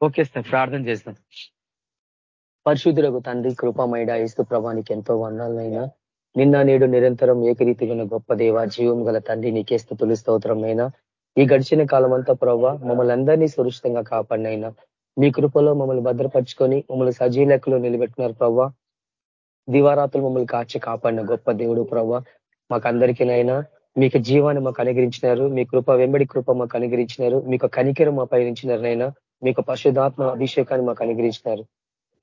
Okay sir ప్రార్థన చేస్తాం పరిశుద్ధులకు తండ్రి కృపమైడ ఇస్తు ప్రభానికి ఎంతో వందాలైనా నిన్న నేడు నిరంతరం ఏకరీతిగా గొప్ప దేవ జీవం గల తండ్రి నీకే స్థుతులు స్తోత్రమైనా ఈ గడిచిన కాలం అంతా ప్రభావ మమ్మల్ని అందరినీ సురక్షితంగా కాపాడినైనా. మీ కృపలో మమ్మల్ని భద్రపరుచుకొని మమ్మల్ని సజీ లెక్కలో నిలబెట్టినారు ప్రవ్వా. దివారాతులు మమ్మల్ని కాచి కాపాడిన గొప్ప దేవుడు ప్రవ్వ. మాకందరికీనైనా మీకు జీవాన్ని మాకు అనుగరించినారు మీ కృప వెంబడి కృప మాకు అనుగరించినారు మీకు కనికెరం మా పయనించినారనైనా మీకు పరిశుధాత్మ అభిషేకాన్ని మాకు అనుగ్రహించినారు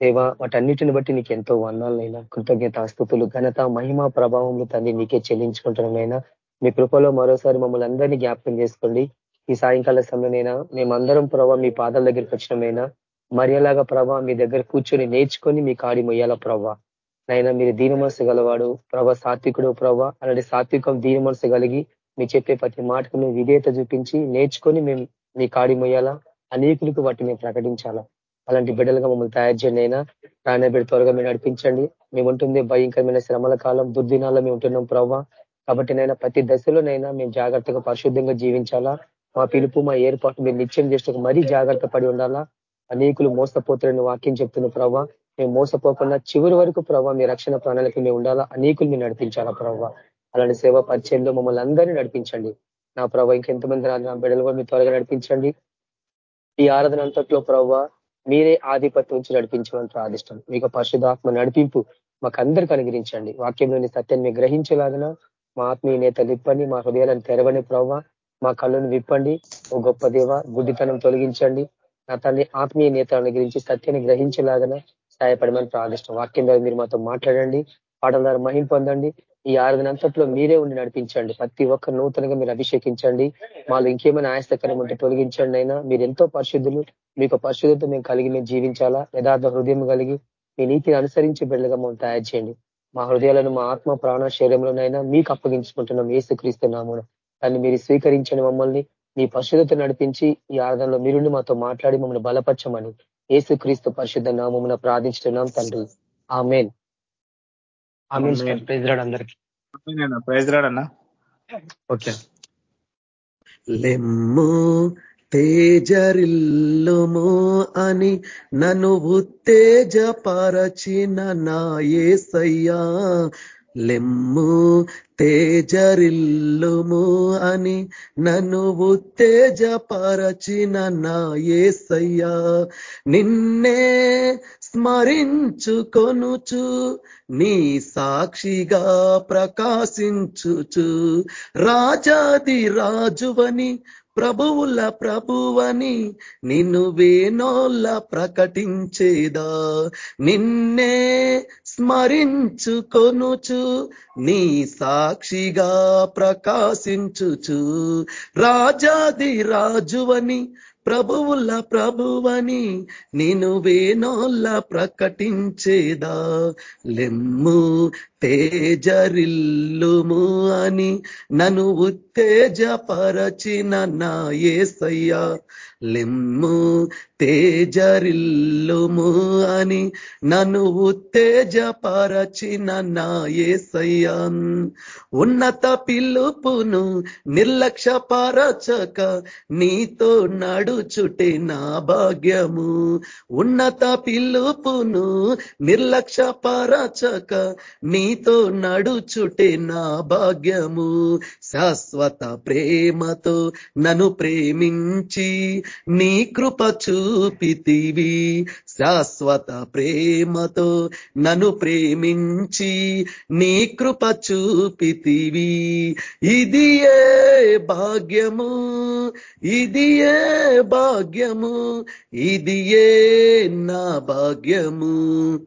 దేవా వాటన్నిటిని బట్టి నీకు ఎంతో వర్ణాలనైనా కృతజ్ఞత ఆస్తుతులు ఘనత మహిమ ప్రభావంలో తండ్రి నీకే చెల్లించుకుంటున్నామైనా మీ కృపలో మరోసారి మమ్మల్ని అందరినీ జ్ఞాపకం చేసుకోండి. ఈ సాయంకాల సమయంలో మేమందరం ప్రభావ మీ పాదాల దగ్గరికి వచ్చినమైనా మర్యాలాగా ప్రభా మీ దగ్గర కూర్చొని నేర్చుకొని మీ కాడి మొయ్యాల ప్రభా. నైనా మీరు దీనమనసు గలవాడు ప్రభా సాత్వికుడు ప్రభా. అలాంటి సాత్వికం దీనమనసు కలిగి మీ చెప్పే ప్రతి మాటకు మేము విధేయత చూపించి నేర్చుకొని మేము మీ కాడి మొయ్యాలా. అనేకులకు వాటిని ప్రకటించాలా? అలాంటి బిడ్డలుగా మమ్మల్ని తయారు చేయండి అయినా. రాయన బిడ్డ త్వరగా మీరు నడిపించండి. మేము ఉంటుంది భయంకరమైన శ్రమల కాలం దుర్దినాల్లో మేము ఉంటున్నాం ప్రభావ కాబట్టి నైనా ప్రతి దశలోనైనా మేము జాగ్రత్తగా పరిశుద్ధంగా జీవించాలా? మా పిలుపు మా ఏర్పాటు మీరు నిత్యం చేసిన మరీ జాగ్రత్త పడి ఉండాలా? అనేకులు మోసపోతారని వాక్యం చెప్తున్న ప్రభావ మేము మోసపోకుండా చివరి వరకు ప్రభావ మీ రక్షణ ప్రణాళిక మేము ఉండాలా? అనేకులు మీరు నడిపించాలా ప్రభావ అలాంటి సేవా పరిచయంలో మమ్మల్ని అందరినీ నడిపించండి. నా ప్రభావ ఇంకెంతమంది నా బిడ్డలు కూడా మీరు త్వరగా నడిపించండి. ఈ ఆరాధన అంతట్లో ప్రభావ మీరే ఆధిపత్యం నుంచి నడిపించమని ప్రార్థిష్టం మీకు పరిశుధాత్మ నడిపింపు మాకు అందరికి అనుగ్రహించండి. వాక్యంలోని సత్యాన్ని గ్రహించలాగిన మా ఆత్మీయ నేత విప్పండి మా హృదయాలను తెరవని ప్రవ్వ మా కళ్ళను విప్పండి. ఓ గొప్ప దేవ గుడ్డితనం తొలగించండి. నా తల్లి ఆత్మీయ నేతలను గురించి సత్యాన్ని గ్రహించలాగన సహాయపడమని ప్రార్థిష్టం వాక్యం ద్వారా మీరు మాతో మాట్లాడండి. పాటల ద్వారా మహిం పొందండి. ఈ ఆరాధన అంతట్లో మీరే ఉండి నడిపించండి. ప్రతి ఒక్క నూతనంగా మీరు అభిషేకించండి. మాలో ఇంకేమైనా ఆయాస్తకరం ఉంటే తొలగించండి అయినా. మీరు ఎంతో పరిశుద్ధులు. మీకు పరిశుద్ధత మేము కలిగి మేము జీవించాలా? యథార్థ హృదయం కలిగి మీ నీతిని అనుసరించి బిడ్డగా మమ్మల్ని తయారు చేయండి. మా హృదయాలను మా ఆత్మ ప్రాణ శరీరంలోనైనా మీకు అప్పగించుకుంటున్నాం. ఏసుక్రీస్తున్నాము దాన్ని మీరు స్వీకరించండి మమ్మల్ని. మీ పరిశుద్ధత నడిపించి ఈ ఆరాధనలో మీరుండి మాతో మాట్లాడి మమ్మల్ని బలపరచమని ఏసుక్రీస్తు పరిశుద్ధ నామమున ప్రార్థించుతున్నాం తండ్రి. ఆమెన్. అందరికి. ప్రైజ్ రాడన్నా ఓకే. లెమ్ము తేజరిల్లుము అని నన్ను ఉత్తేజపరచిన నా ఏసయ్యా. లెమ్ము తేజరిల్లుము అని నన్ను ఉత్తేజపరచిన నా ఏసయ్యా. నిన్నే స్మరించుకొనుచు నీ సాక్షిగా ప్రకాశించుచు. రాజాది రాజువని ప్రభువుల ప్రభువని నిన్ను వేనోళ్ళ ప్రకటించేదా. నిన్నే స్మరించుకొనుచు నీ సాక్షిగా ప్రకాశించుచు. రాజాది రాజువని ప్రభువుల ప్రభువని నేను వేనోళ్ళ ప్రకటించేదా? లెమ్ము తేజరిల్లుము అని నన్ను ఉత్తేజపరచిన నా ఏసయ్యా. లెమ్ము తేజరిల్లుము అని నన్ను ఉత్తేజపరచిన నా ఏసయ్యా. ఉన్నత పిలుపును నిర్లక్ష్యపరచక నీతో నడుచుటే నా భాగ్యము. ఉన్నత పిలుపును నిర్లక్ష్యపరచక నీతో నడుచుటే నా భాగ్యము. శాశ్వత ప్రేమతో నన్ను ప్రేమించి నీ కృప చూపితివి. శాశ్వత ప్రేమతో నన్ను ప్రేమించి నీ కృప చూపితివి. ఇది ఏ భాగ్యము? ఇది ఏ భాగ్యము? ఇది ఏ నా భాగ్యము?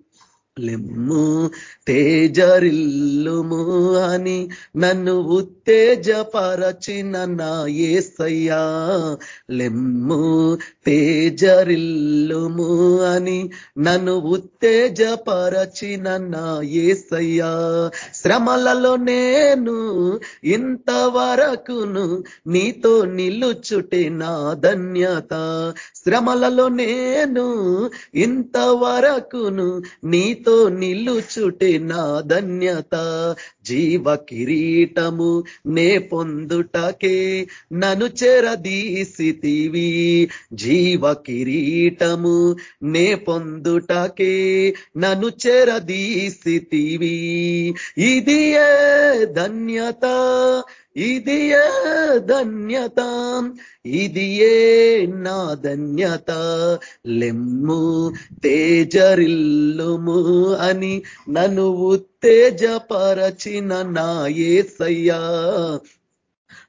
లెమ్ము తేజరిల్లుము అని నన్ను ఉత్తేజపరచిన నా ఏసయ్యా. లెమ్ము తేజరిల్లుము అని నన్ను ఉత్తేజపరచిన నా ఏసయ్యా. శ్రమలలో నేను ఇంతవరకును నీతో నిలుచుటే నా ధన్యత. శ్రమలలో నేను ఇంతవరకును నీతో నీతో నిలుచుటే నా ధన్యత జీవ కిరీటము నే పొందుటకే నను చెరదీసితివి. జీవ కిరీటము నే పొందుటకే నను చెరదీసితివి. ఇది ధన్యత ఇది ధన్యత ఇదియే నా ధన్యత. లెమ్ము తేజరిల్లుము అని నన్ను ఉత్తేజపరచిన నా ఏసయ్యా.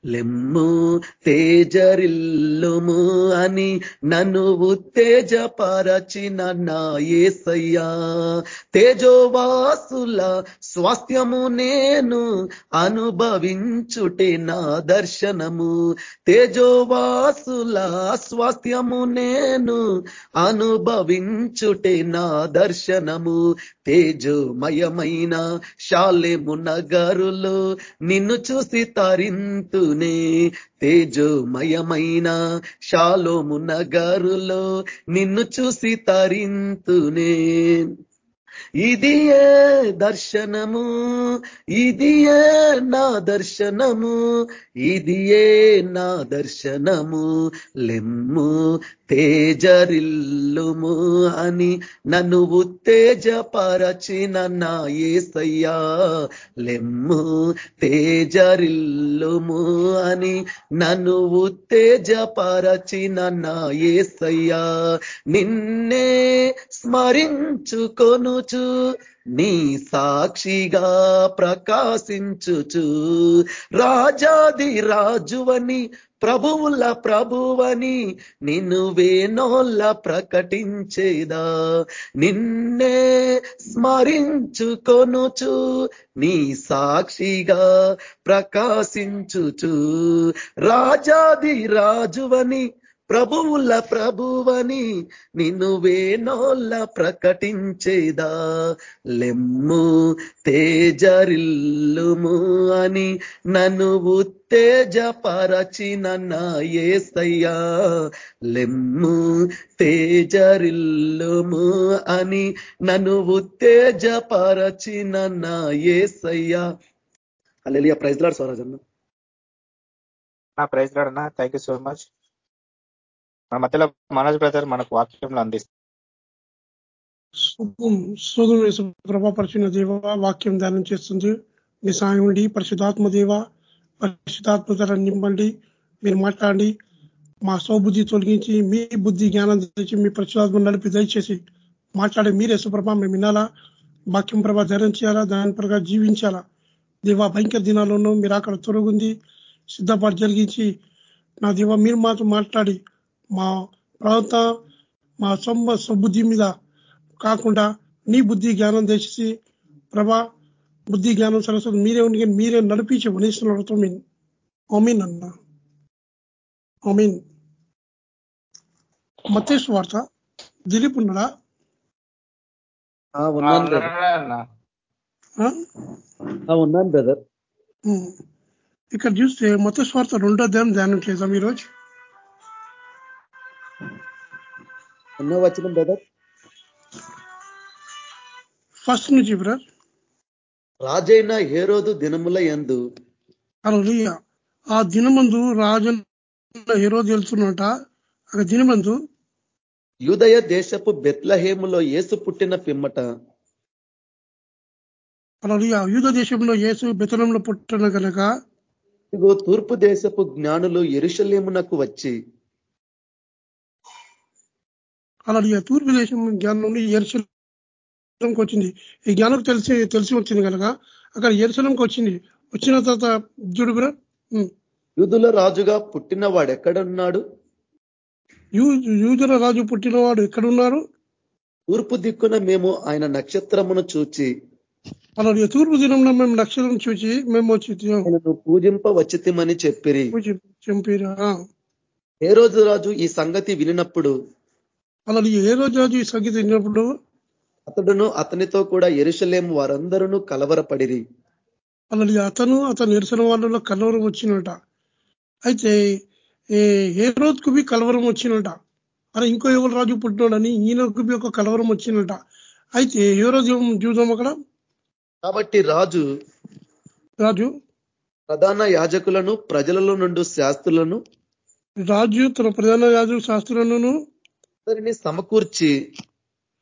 లెమ్ము తేజరిల్లుము అని నన్ను ఉత్తేజపరచిన నా ఏసయ్యా. తేజోవాసుల స్వాస్థ్యము నేను అనుభవించుటే నా దర్శనము. తేజోవాసుల స్వాస్థ్యము నేను అనుభవించుటే నా దర్శనము. తేజోమయమైన శాలెము నగరులో నిన్ను చూసి తరింతునే తేజోమయమైన శాలోము నగరులో నిన్ను చూసి తరింతునే. ఇదియే దర్శనము ఇదియే నా దర్శనము ఇదియే నా దర్శనము లెమ్ము తేజరిల్లుము అని నన్ను ఉత్తేజపరచిన నా ఏసయ్యా లెమ్ము తేజరిల్లుము అని నన్ను ఉత్తేజపరచిన నా ఏసయ్యా నిన్నే స్మరించుకొనుచు నీ సాక్షిగా ప్రకాశించుచు. రాజాది రాజువని ప్రభువుల ప్రభువని నిన్ను వేనోళ్ళ ప్రకటించేదా. నిన్నే స్మరించుకొనుచు నీ సాక్షిగా ప్రకాశించుచు. రాజాది రాజువని ప్రభువుల ప్రభువని నిన్ను వేనోళ్ళ ప్రకటించేదా. లెమ్ము తేజరిల్లుము అని నన్ను ఉత్తేజపరచిన నా ఏసయ్యా. లెమ్ము తేజరిల్లుము అని నన్ను ఉత్తేజపరచిన నా ఏసయ్యా అల్లెలియా ప్రైజ్లాడు స్వరాజన్న ప్రైజ్లాడన్నా థ్యాంక్ యూ సో మచ్ మన మధ్యలో మనోజ్ బ్రదర్ మనకు వాక్యంలో అందిస్తారు. సోదరు ప్రభాపరిచిన దేవ వాక్యం ధ్యానం చేస్తుంది. మీ సాయం ఉండి పరిశుధాత్మ దేవ పరిశుధాత్మ ధర నింపండి మీరు మాట్లాడి మా సౌబుద్ధి తొలగించి మీ బుద్ధి జ్ఞానం తెచ్చి మీ పరిశుధాత్మ నడిపి దయచేసి మాట్లాడే మీరే సుప్రభ మేము వినాలా? వాక్యం ప్రభా ధైర్యం చేయాలా? దాని ప్రకారం జీవించాలా? దేవా భయంకర దినాల్లోనూ మీరు అక్కడ తొలగింది సిద్ధపాటు జరిగించి నా దేవ మీరు మాతో మాట్లాడి మా ప్రాంత మా సొమ్మ సుబుద్ధి మీద కాకుండా నీ బుద్ధి జ్ఞానం తెచ్చి ప్రభా బుద్ధి జ్ఞానం సరస్వతి మీరే ఉండి మీరే నడిపించి వనిస్తున్నారు మీన్ ఒమీన్ అన్న. ఒమీన్ మతేష్ వార్త. దిలీప్ ఉన్నాడా? ఉన్నాను బ్రదర్. ఇక్కడ చూస్తే మత స్వార్థ రెండో ధ్యానం ధ్యానం చేద్దాం ఈరోజు. ఎన్నో వచ్చిన బ్రదర్ ఫస్ట్ నుంచి బ్రదర్ రాజైన ఏ రోజు దినముల ఎందు అలా ఆ దినమందు రాజన్ ఏ రోజు వెళ్తున్నట. ఆ దినమందు యూదయ దేశపు బెత్లహేములో ఏసు పుట్టిన పిమ్మట. అలా యూద దేశంలో యేసు బెతనంలో పుట్టిన కనుక ఇదిగో తూర్పు దేశపు జ్ఞానులు ఎరుషలేమునకు వచ్చి అలా తూర్పు దేశం జ్ఞానం నుండి ఎరుసలంకి వచ్చింది. ఈ జ్ఞానం తెలిసి తెలిసి వచ్చింది కనుక అక్కడ ఎరుసలంకి వచ్చింది. వచ్చిన తర్వాత చూడు బ్రదర్ యూదుల రాజుగా పుట్టిన వాడు ఎక్కడున్నాడు? యూదుల రాజు పుట్టినవాడు ఎక్కడున్నారు తూర్పు దిక్కున మేము ఆయన నక్షత్రమును చూచి అలా తూర్పు దినంలో మేము నక్షత్రం చూచి మేము వచ్చి పూజింప వచ్చితిమని చెప్పిరి. చంపిరా ఏ రోజు రాజు ఈ సంగతి వినినప్పుడు అలా ఏ రోజు రాజు ఈ సంగతి విన్నప్పుడు? అతడును అతనితో కూడా ఎరుషలేం వారందరూ కలవరపడిరి. అలా అతను అతను నిరసన వాళ్ళలో కలవరం వచ్చినట. అయితే ఏ రోజుకు బి కలవరం వచ్చినట? అలా ఇంకో ఎవరు రాజు పుట్టినాడని ఈయనకు బి ఒక కలవరం వచ్చినట. అయితే ఏ రోజు చూద్దాం అక్కడ? కాబట్టి రాజు రాజు ప్రధాన యాజకులను ప్రజలలో నుండి శాస్త్రులను రాజు తన ప్రధాన యాజు శాస్త్రులను అందరినీ సమకూర్చి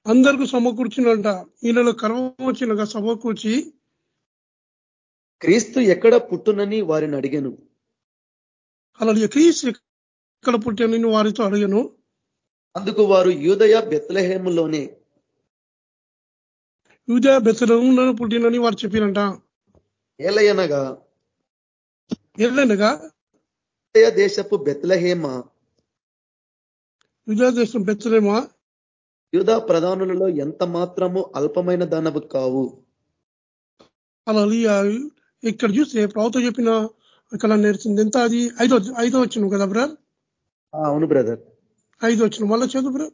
అందరికి సమకూర్చినంట. ఈయనలో కర్వం వచ్చినగా సమకూర్చి క్రీస్తు ఎక్కడ పుట్టునని వారిని అడిగాను. అలా క్రీస్తు ఎక్కడ పుట్టానని వారితో అడిగాను. అందుకు వారు యూదయ బెత్లహేములోనే యూదా బెత్తడంలో పుట్టినని వారు చెప్పినంట ఏలయనగా యూదయ దేశపు బెత్లహేమ యూదా దేశం బెత్తలేమా యూదా ప్రధానులలో ఎంత మాత్రము అల్పమైన దానవు కావు? అలా ఇక్కడ చూస్తే ప్రవత చెప్పిన ఇక్కడ నేర్చింది ఎంత అది? ఐదో ఐదో వచ్చిన కదా బ్రదర్? అవును బ్రదర్. ఐదు వచ్చిన మళ్ళీ చదువు బ్రదర్.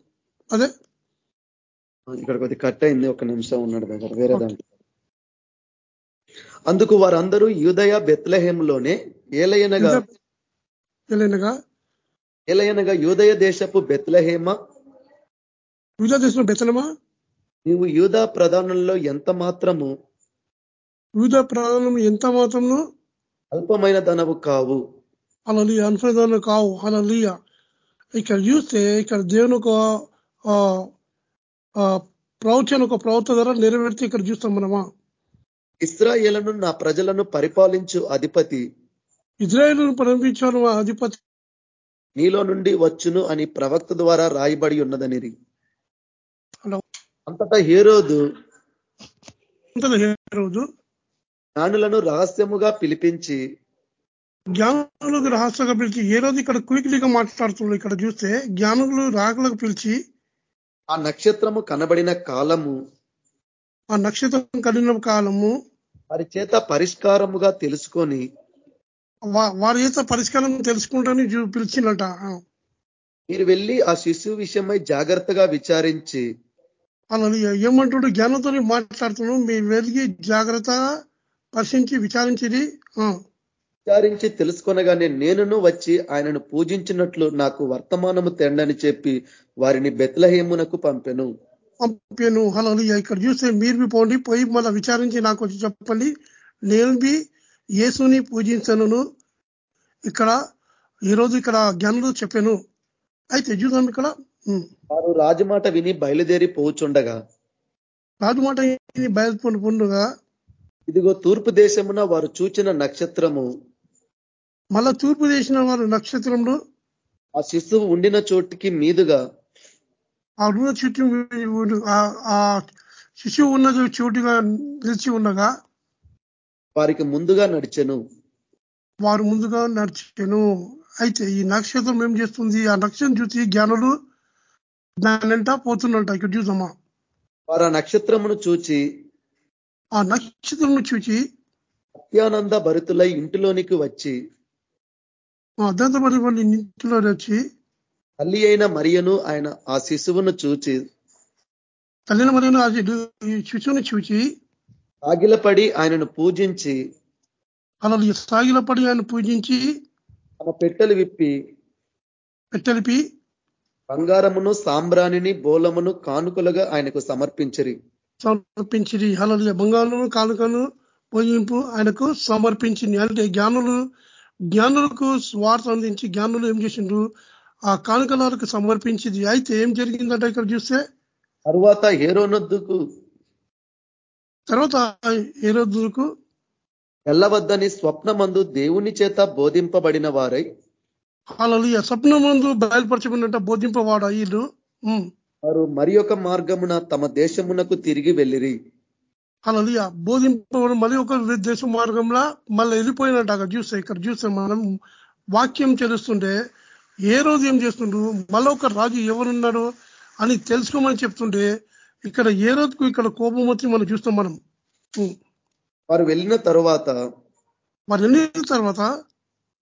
అదే. ఇక్కడ కొద్ది కట్ అయింది. ఒక నిమిషం ఉన్నాడు బ్రదర్. వేరే దాంట్లో. అందుకు వారందరూ యూదయ బెత్లహేములోనే ఏలయనగా ఎల్లనగా ఏలయనగా యూదయ దేశపు బెత్లహేమ? యూదా దేశం బెత్తలమా నీవు యూదా ప్రధానులలో ఎంత మాత్రము? యూదా ప్రాణం ఎంత మాత్రంలో అల్పమైన ధనవు కావు. అలా అనుసంధానం కావు. అలా ఇక్కడ చూస్తే ఇక్కడ దేవుని ఒక ప్రవచన ఒక ప్రవక్త ద్వారా నెరవేర్చి ఇక్కడ చూస్తాం మనమా. ఇస్రాయేలను నా ప్రజలను పరిపాలించు అధిపతి. ఇజ్రాయేల్ పంపించాను ఆ అధిపతి. నీలో నుండి వచ్చును అని ప్రవక్త ద్వారా రాయబడి ఉన్నదనిరి హలో. అంతటా హేరోదు రోజు జ్ఞానులను రహస్యముగా పిలిపించి జ్ఞానులకు రహస్యంగా పిలిచి ఏ రోజు ఇక్కడ క్విక్లీగా మాట్లాడుతున్నాడు ఇక్కడ చూస్తే జ్ఞానులు రాకలకు పిలిచి ఆ నక్షత్రము కనబడిన కాలము ఆ నక్షత్రం కలిగిన కాలము వారి చేత పరిష్కారముగా తెలుసుకొని వారి చేత పరిష్కారం తెలుసుకుంటాని ఆ. మీరు వెళ్ళి ఆ శిశువు విషయమై జాగ్రత్తగా విచారించి అలా ఏమంటాడు జ్ఞానంతో మాట్లాడుతున్నాడు మీరు వెలిగి జాగ్రత్త పరిశీలించి విచారించిది. విచారించి తెలుసుకొనగానే నేనును వచ్చి ఆయనను పూజించినట్లు నాకు వర్తమానము తెండని చెప్పి వారిని బెత్లహేమునకు పంపెను. పంపాను. అలా ఇక్కడ చూస్తే మీరు పోండి. పోయి మళ్ళీ విచారించి నాకు వచ్చి చెప్పండి. నేను యేసుని పూజించను ఇక్కడ ఈరోజు ఇక్కడ జ్ఞానులు చెప్పాను. అయితే చూద్దాం ఇక్కడ. వారు రాజమాట విని బయలుదేరి పోచుండగా రాజు మాట ఇది బయలుపడి పండుగ ఇదిగో తూర్పు దేశమున వారు చూచిన నక్షత్రము. మళ్ళా తూర్పు చేసిన వారు నక్షత్రంలో ఆ శిశువు ఉండిన చోటికి మీదుగా ఆ ఉన్న చుట్టూ ఆ- ఆ శిశువు ఉన్నది చోటుగా నిలిచి ఉండగా వారికి ముందుగా నడిచెను. వారు ముందుగా నడిచాను. అయితే ఈ నక్షత్రం ఏం చేస్తుంది? ఆ నక్షత్రం చూసి జ్ఞానులు దానంట పోతున్నట్ట ఇక్కడ చూసామా వారు ఆ నక్షత్రమును చూచి ఆ నక్షత్రం చూచి అత్యానంద భరితులై ఇంటిలోనికి వచ్చి అద్దంతపడి వాళ్ళ ఇంటిలో వచ్చి తల్లి అయిన మరియను ఆయన ఆ శిశువును చూచి తల్లిన మరియు ఆ శిశువుని చూచి ఆగిలపడి ఆయనను పూజించి అలా సాగిలపడి ఆయన పూజించి తమ పెట్టెలు విప్పి పెట్టలిపి బంగారమును సాంబ్రాణిని బోలమును కానుకలుగా ఆయనకు సమర్పించిరి. సమర్పించి హలలియ బంగాళను కానుకను పూజింపు ఆయనకు సమర్పించింది అంటే జ్ఞానులు జ్ఞానులకు స్వార్థ అందించి జ్ఞానులు ఏం చేసిండ్రు? ఆ కానుకలకు సమర్పించింది అయితే ఏం జరిగిందంటే ఇక్కడ చూస్తే తరువాత హేరోనొద్దుకు తర్వాత ఏ రోజుకు వెళ్ళవద్దని స్వప్నమందు దేవుని చేత బోధింపబడిన వారై హలలియ స్వప్న ముందు బయలుపరచబడినట్ట బోధింపవాడు వీళ్ళు ఉమ్. వారు మరి ఒక మార్గమున తమ దేశమునకు తిరిగి వెళ్ళిరి. హలలియ బోధింపబడి మళ్ళీ ఒక దేశ మార్గంలో మళ్ళీ వెళ్ళిపోయినట్టు అక్కడ చూస్తే ఇక్కడ చూస్తే మనం వాక్యం తెలుస్తుంటే ఏ రోజు ఏం చేస్తుండ్రు? మళ్ళీ ఒక రాజు ఎవరున్నాడు అని తెలుసుకోమని చెప్తుంటే ఇక్కడ ఏ రోజుకు ఇక్కడ కోపం వచ్చి మనం చూస్తాం మనం. వారు వెళ్ళిన తరువాత మరి ఎన్ని తర్వాత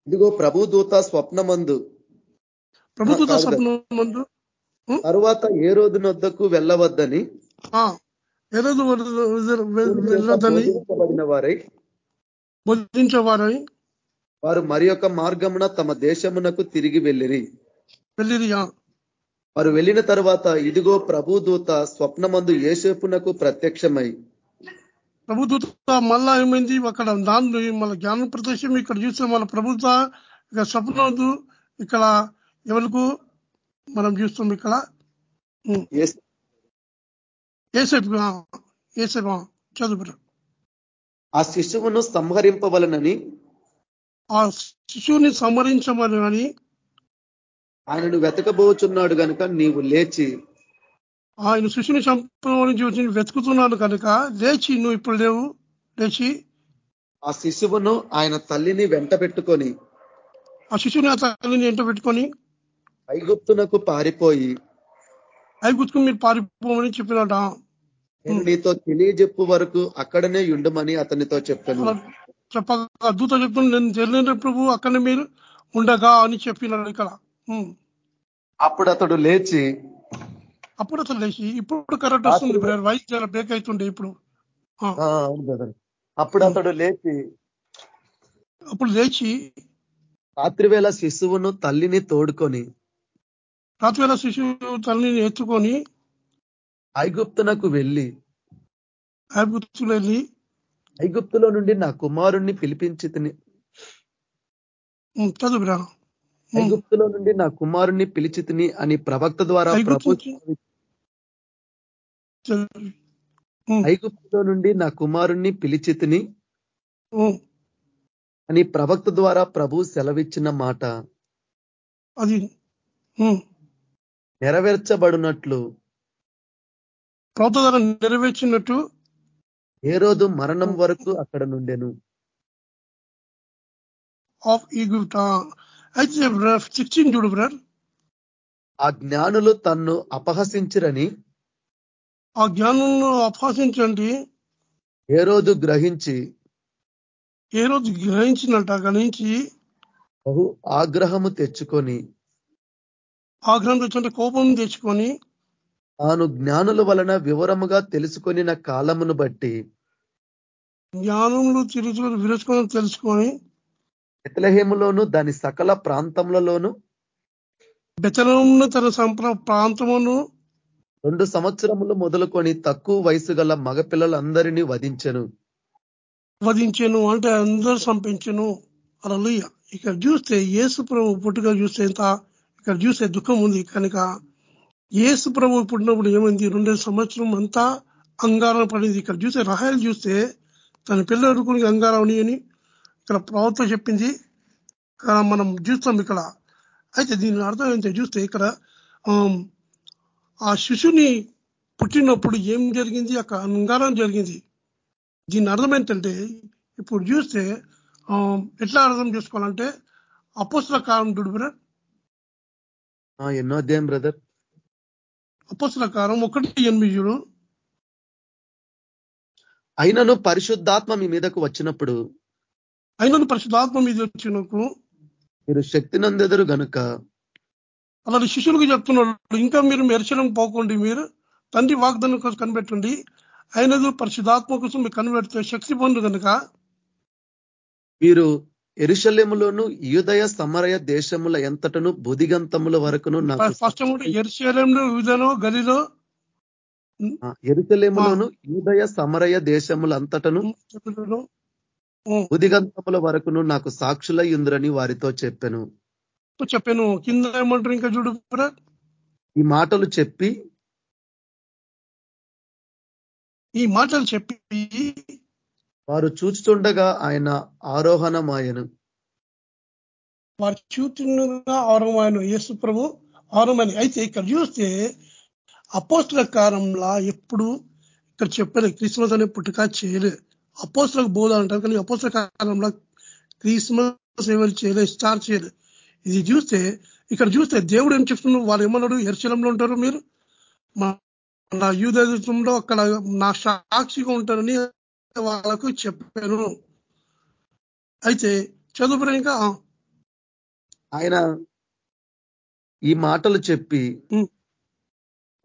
ఇదిగో ప్రభు దూత స్వప్నమందు. ప్రభుత్వ కాదు. స్వప్నం ముందు తరువాత ఏ రోజునొద్దకు వెళ్ళవద్దని. ఆ, ఏ రోజు బోధింపబడిన వారై బోధించేవారని వారు. మరి ఒక మార్గమున తమ దేశమునకు తిరిగి వెళ్ళిరి. వెళ్ళిరి ఆ. వారు వెళ్ళిన తర్వాత ఇదిగో ప్రభు దూత స్వప్నమందు ఏసేపునకు ప్రత్యక్షమై. ప్రభుత్వ మళ్ళా ఏమైంది? అక్కడ దాని మళ్ళీ జ్ఞాన ప్రదేశం ఇక్కడ చూస్తే మన ప్రభుత్వ ఇక స్వప్నవద్దు ఇక్కడ ఎవరికి మనం చూస్తాం ఇక్కడ? ఏస్- ఏసేపు ఏసేపు చదువు ఆ శిశువును సంహరింపవలనని. ఆ శిశువుని సంహరించమని ఆయనను వెతకబోచున్నాడు గనుక నీవు లేచి ఆయన శిశుని చంపమని చూసి వెతుకుతున్నాను కనుక లేచి నువ్వు ఇప్పుడు లేవు. లేచి. ఆ శిశువును ఆయన తల్లిని వెంట పెట్టుకొని ఆ శిశుని ఆ తల్లిని ఎంట పెట్టుకొని ఐగుప్తునకు పారిపోయి ఐగుత్తుకు మీరు పారిపోమని చెప్పినట. నేను నీతో తెలియజెప్పు వరకు అక్కడనే ఉండుమని అతనితో చెప్పాను. చెప్పగా దూత చెప్తున్నా నేను తెలియని ప్రభు అక్కడ మీరు ఉండగా అని చెప్పినాడు ఇక్కడ. అప్పుడు అతడు లేచి అప్పుడు అసలు లేచి ఇప్పుడు కరెక్ట్ వస్తుంది వాయిస్ చాలా బ్రేక్ అవుతుండే ఇప్పుడు. అప్పుడు అతడు లేచి అప్పుడు లేచి రాత్రివేళ శిశువును తల్లిని తోడుకొని రాత్రివేళ శిశువు తల్లిని ఎత్తుకొని ఐగుప్తునకు వెళ్ళి ఐగుప్తులు వెళ్ళి ఐగుప్తులో నుండి నా కుమారుణ్ణి పిలిపించి చదువురా ఐగుప్తులో నుండి నా కుమారుణ్ణి పిలిచితిని అని ప్రవక్త ద్వారా ఐగుప్తులో నుండి నా కుమారుణ్ణి పిలిచితిని అని ప్రవక్త ద్వారా ప్రభు సెలవిచ్చిన మాట. అది. నెరవేర్చబడినట్లు. ప్రభుత్వ ద్వారా నెరవేర్చినట్టు? ఏ రోజు మరణం వరకు అక్కడ నుండెను. ఆఫ్ ఈగుప్ట్ సిక్స్టీన్ చూడు బ్రదర్ ఆ జ్ఞానులు తన్ను అపహసించిరని ఆ జ్ఞానంలో అపహాసించండి. ఏ రోజు గ్రహించి? ఏ రోజు గ్రహించినట్ట గ్రహించి. బహు ఆగ్రహము తెచ్చుకొని. ఆగ్రహం తెచ్చుకుంటే కోపం తెచ్చుకొని. తాను జ్ఞానుల వలన వివరముగా తెలుసుకొనిన కాలమును బట్టి. జ్ఞానంలో తిరుగుతున్న విరుచుకొని తెలుసుకొని బెత్లహేములోను దాని సకల ప్రాంతములలోను తన సంప్ర ప్రాంతమును రెండు సంవత్సరములు మొదలుకొని తక్కువ వయసు గల మగపిల్లలందరినీ వధించెను. వధించెను అంటే అందరూ సంపించను. అలా ఇక్కడ చూస్తే యేసు ప్రభు పుట్టుగా చూస్తే ఎంత ఇక్కడ చూస్తే దుఃఖం ఉంది. కనుక యేసు ప్రభు పుట్టినప్పుడు ఏమైంది? రెండో సంవత్సరం అంతా అంగారం పడింది ఇక్కడ చూస్తే రహాయలు చూస్తే తన పిల్లలకు అంగారం అని ఇక్కడ ప్రవక్త చెప్పింది. మనం చూస్తాం ఇక్కడ. అయితే దీని అర్థం ఏంటంటే చూస్తే ఇక్కడ ఆ శిశుని పుట్టినప్పుడు ఏం జరిగింది? అక్కడ అంగారం జరిగింది. దీని అర్థం ఏంటంటే ఇప్పుడు చూస్తే ఎట్లా అర్థం చేసుకోవాలంటే అపోస్తుల కాలం ఆ, ఎన్నో అధ్యాయం బ్రదర్. అపోస్తుల కాలం ఒకటి ఎనిమిది చూడు. అయినను పరిశుద్ధాత్మ మీ మీదకు వచ్చినప్పుడు అయినను పరిశుద్ధాత్మ మీద వచ్చినప్పుడు మీరు శక్తి నందెదరు గనుక. అలాంటి శిష్యులకు చెప్తున్నాడు ఇంకా మీరు మెరచడం పోకండి మీరు తండ్రి వాగ్దానం కోసం కనిపెట్టండి. అయినది పరిశుద్ధాత్మ కోసం మీరు కనిపెడితే శక్తి పొందు కనుక మీరు ఎరుషలేములోను యూదయ సమరయ దేశముల ఎంతటను బుదిగంతముల వరకును ఫస్ట్ ఎరుశలంలో విధలో గలిలో? ఆ, ఎరుషలేములోను యూదయ సమరయ దేశములంతటను బుదిగంతముల వరకును నాకు సాక్షులై ఉందిరని వారితో చెప్పాను. చెప్పాను కింద ఏమంటారు ఇంకా చూడు. ఈ మాటలు చెప్పి ఈ మాటలు చెప్పి వారు చూచుచుండగా ఆయన ఆరోహణమాయను. వారు చూతున్నగా ఆరంభమైన యేసు ప్రభు ఆరంభమైన అయితే ఇక్కడ చూస్తే అపోస్తుల కాలంలో ఎప్పుడు ఇక్కడ చెప్పలేదు. క్రిస్మస్ అనే పుట్టుక చేయలేదు. అపోస్తులకు బోధ అంటారు కానీ అపోస్తుల కాలంలో క్రిస్మస్ ఎవరు చేయలేదు స్టార్ట్ చేయలేదు ఇది చూస్తే ఇక్కడ చూస్తే దేవుడు ఏం చెప్తున్నాడు? వాళ్ళు ఏమన్నాడు? ఎర్చలంలో ఉంటారు మీరు? మా- నా యూదంలో అక్కడ నా సాక్షిగా ఉంటారని వాళ్ళకు చెప్పాను. అయితే చదువు ఇంకా? ఆయన ఈ మాటలు చెప్పి.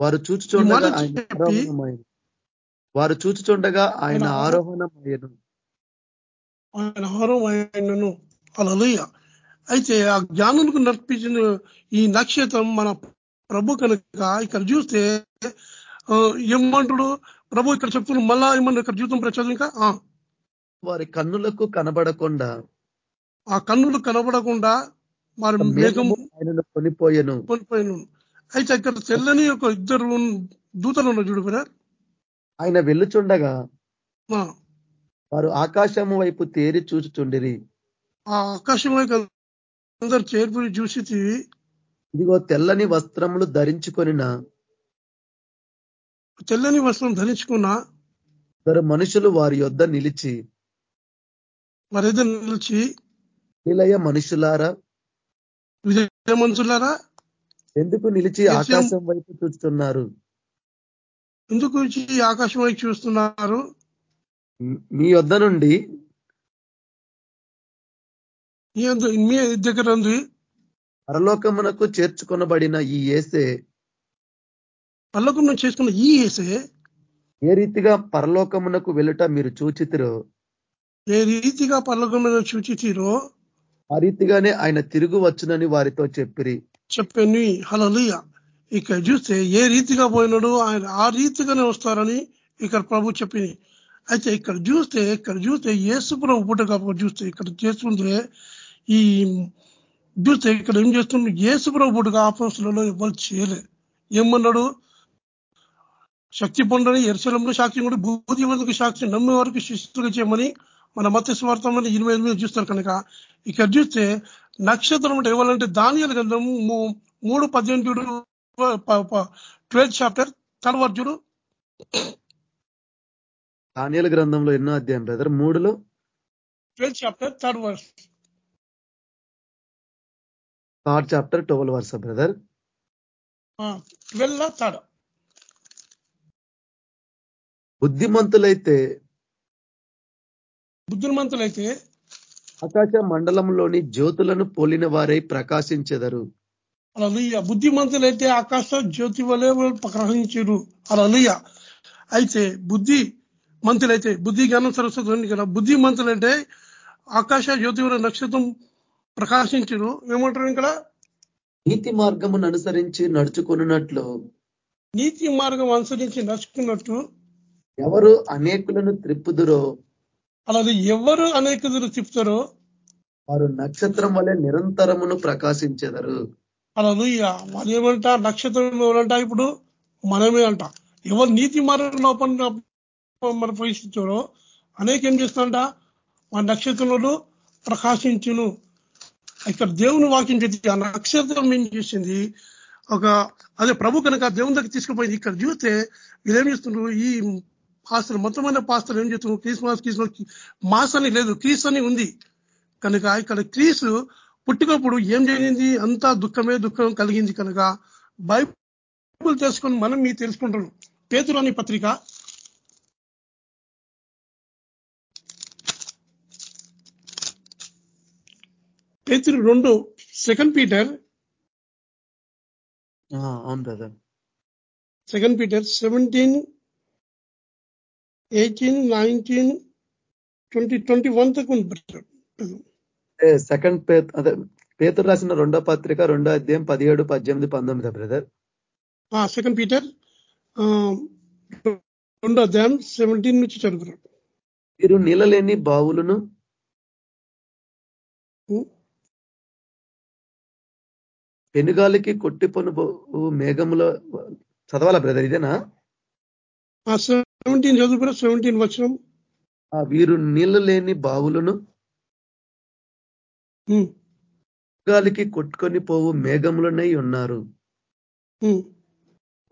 వారు చెప్పి- ఆరోహణమాయను వారు చూచుచుండగా ఆయన ఆరోహణమాయను ఆయన ఆయనను అలలుయ అయితే ఆ జ్ఞానులకు నడిపించిన ఈ నక్షత్రం మన ప్రభు కనుక ఇక్కడ చూస్తే ఏమంటాడు? ప్రభు ఇక్కడ చెప్తున్నాడు మళ్ళా ఏమన్నా ఇక్కడ చూద్దాం ప్రచారం ఇంకా? వారి కన్నులకు కనబడకుండా ఆ కన్నులు కనబడకుండా వారి మేఘము ఆయనను కొనిపోయాను. కొనిపోయాను అయితే ఇక్కడ తెల్లని ఒక ఇద్దరు దూతలు ఉన్నారు చూడు బ్రదర్ ఆయన వెళ్ళుచుండగా వారు ఆకాశము వైపు తేరి చూచుచుండిరి. ఆకాశం వైపు అందరు చేర్పుని చూసి ఇదిగో తెల్లని వస్త్రములు ధరించుకొనిన తెల్లని వస్త్రం ధరించుకున్న ఇద్దరు మనుషులు వారి యొద్ద నిలిచి వారిద్దరు నిలిచి నిలయ మనుషులారా? మనుషులారా? ఎందుకు నిలిచి ఆకాశం వైపు చూస్తున్నారు ఎందుకు ఆకాశం వైపు చూస్తున్నారు? మీ వద్ద నుండి మీ దగ్గర ఉంది పరలోకమునకు చేర్చుకొనబడిన ఈ ఏసే పరలోకం చేసుకున్న ఈ ఏసే ఏ రీతిగా పరలోకమునకు వెళ్ళుట మీరు చూచితిరో ఏ రీతిగా పరలోకమైన చూచితిరో ఆ రీతిగానే ఆయన తిరుగు వచ్చునని వారితో చెప్పిరి. చెప్పని. హలలియ ఇక్కడ చూస్తే ఏ రీతిగా పోయినాడు ఆయన ఆ రీతిగానే వస్తారని ఇక్కడ ప్రభు చెప్పింది అయితే ఇక్కడ చూస్తే ఇక్కడ చూస్తే యేసు ప్రభు పుట్టక చూస్తే ఇక్కడ చేస్తుంటే ఈ చూస్తే ఇక్కడ ఏం చేస్తుంది యేసు ప్రభు పుట్టక ఆపోసులలో ఎవరు చేయలే. ఏమన్నాడు? శక్తి పొందని ఎరుసలంలో సాక్ష్యం కూడా భూతి వరకు సాక్షి నమ్మే వరకు శిస్తుగా చేయమని మన మత అని ఇరవై ఎనిమిది చూస్తారు కనుక. ఇక్కడ చూస్తే నక్షత్రం అంటే ఇవ్వాలంటే దానియాల గ్రంథం మూడు పద్దెనిమిది ట్వెల్త్ చాప్టర్ తర్వాత చూడు దానియాల గ్రంథంలో ఎన్నో అధ్యాయం బ్రదర్? మూడులో? Twelfth chapter third verse. Third chapter twelve verse brother. Twelve third. బుద్ధిమంతులైతే బుద్ధిమంతులైతే ఆకాశ మండలంలోని జ్యోతులను పోలిన వారై ప్రకాశించెదరు. అలలుయ్య. బుద్ధిమంతులైతే ఆకాశ జ్యోతి వలె ప్రకాశించరు. అలలుయ్య. అయితే బుద్ధి మంతులైతే బుద్ధి జ్ఞానం సరస్వతి కదా. బుద్ధి మంతులంటే ఆకాశ జ్యోతి వలె నక్షత్రం ప్రకాశించరు. ఏమంటారు ఇక్కడ? నీతి మార్గమును అనుసరించి నడుచుకున్నట్లు నీతి మార్గం అనుసరించి నడుచుకున్నట్టు. ఎవరు అనేకులను త్రిప్పుదురో? అలాగే ఎవరు అనేకులు తిప్పుతారో వారు నక్షత్రం వలె నిరంతరమును ప్రకాశించెదరు. అలా మనం ఏమంట నక్షత్రం ఎవరంట ఇప్పుడు మనమే అంట. ఎవరు నీతి మార్గం లోపల మన ప్రవేశించారో అనేక ఏం చేస్తారంట? ఆ నక్షత్రంలో ప్రకాశించును. ఇక్కడ దేవుని వాక్యం చెప్పి ఆ నక్షత్రం ఏం చేసింది? ఒక అదే ప్రభు కనుక దేవుని దగ్గర తీసుకుపోయింది ఇక్కడ చూస్తే వీళ్ళేం చేస్తున్నారు ఈ పాస్టర్ మొత్తమైన పాస్టర్ ఏం చేస్తున్నారు క్రిస్మస్ క్రీస్ మాస్ అని లేదు క్రీస్ అని ఉంది. కనుక ఇక్కడ క్రీసు పుట్టినప్పుడు ఏం జరిగింది? అంతా దుఃఖమే దుఃఖం కలిగింది కనుక బైబుల్ తెలుసుకొని మనం మీ తెలుసుకుంటున్నాం పేతురాని పత్రిక. పేతురు రెండు సెకండ్ పీటర్ అవును brother. Second Peter seventeen eighteen nineteen twenty twenty one తక్కువ సెకండ్ అదే పేతురు రాసిన రెండో పత్రిక రెండో అధ్యాయం పదిహేడు పద్దెనిమిది పంతొమ్మిది బ్రదర్ సెకండ్ పీటర్ రెండో అధ్యాయం సెవెంటీన్ నుంచి చదువుకున్నాడు మీరు నీళ్ళలేని బావులను? పెనుగాలికి కొట్టిపొను మేఘములో చదవాలా బ్రదర్ ఇదేనా? సెవెంటీన్ చదువుకున్నా సెవెంటీన్ వచ్చిన వీరు నీళ్ళు లేని బావులను? గాలికి కొట్టుకొని పోవు మేఘములనై ఉన్నారు.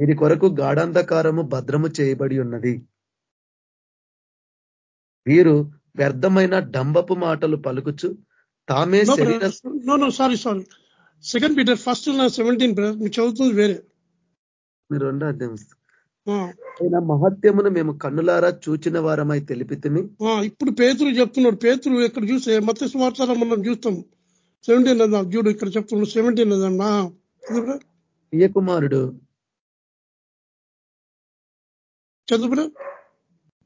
వీరి కొరకు గాఢాంధకారము భద్రము చేయబడి ఉన్నది. వీరు వ్యర్థమైన డంబపు మాటలు పలుకుచు తామే sorry sorry second Peter first seventeen మీరు చదువుతుంది వేరే. మీరు రెండో అధ్యాయం అయినా మహత్యమును మేము కన్నులారా చూచిన వారమై తెలిపితిమి. ఇప్పుడు పేతురు చెప్తున్నాడు. పేతురు ఎక్కడ చూస్తే మత స్వార్థాలు మనం చూస్తాం. సెవెంటీన్ అదా చూడు ఇక్కడ చెప్తున్నాడు. సెవెంటీన్ అదన్నా ప్రియకుమారుడు. చదువు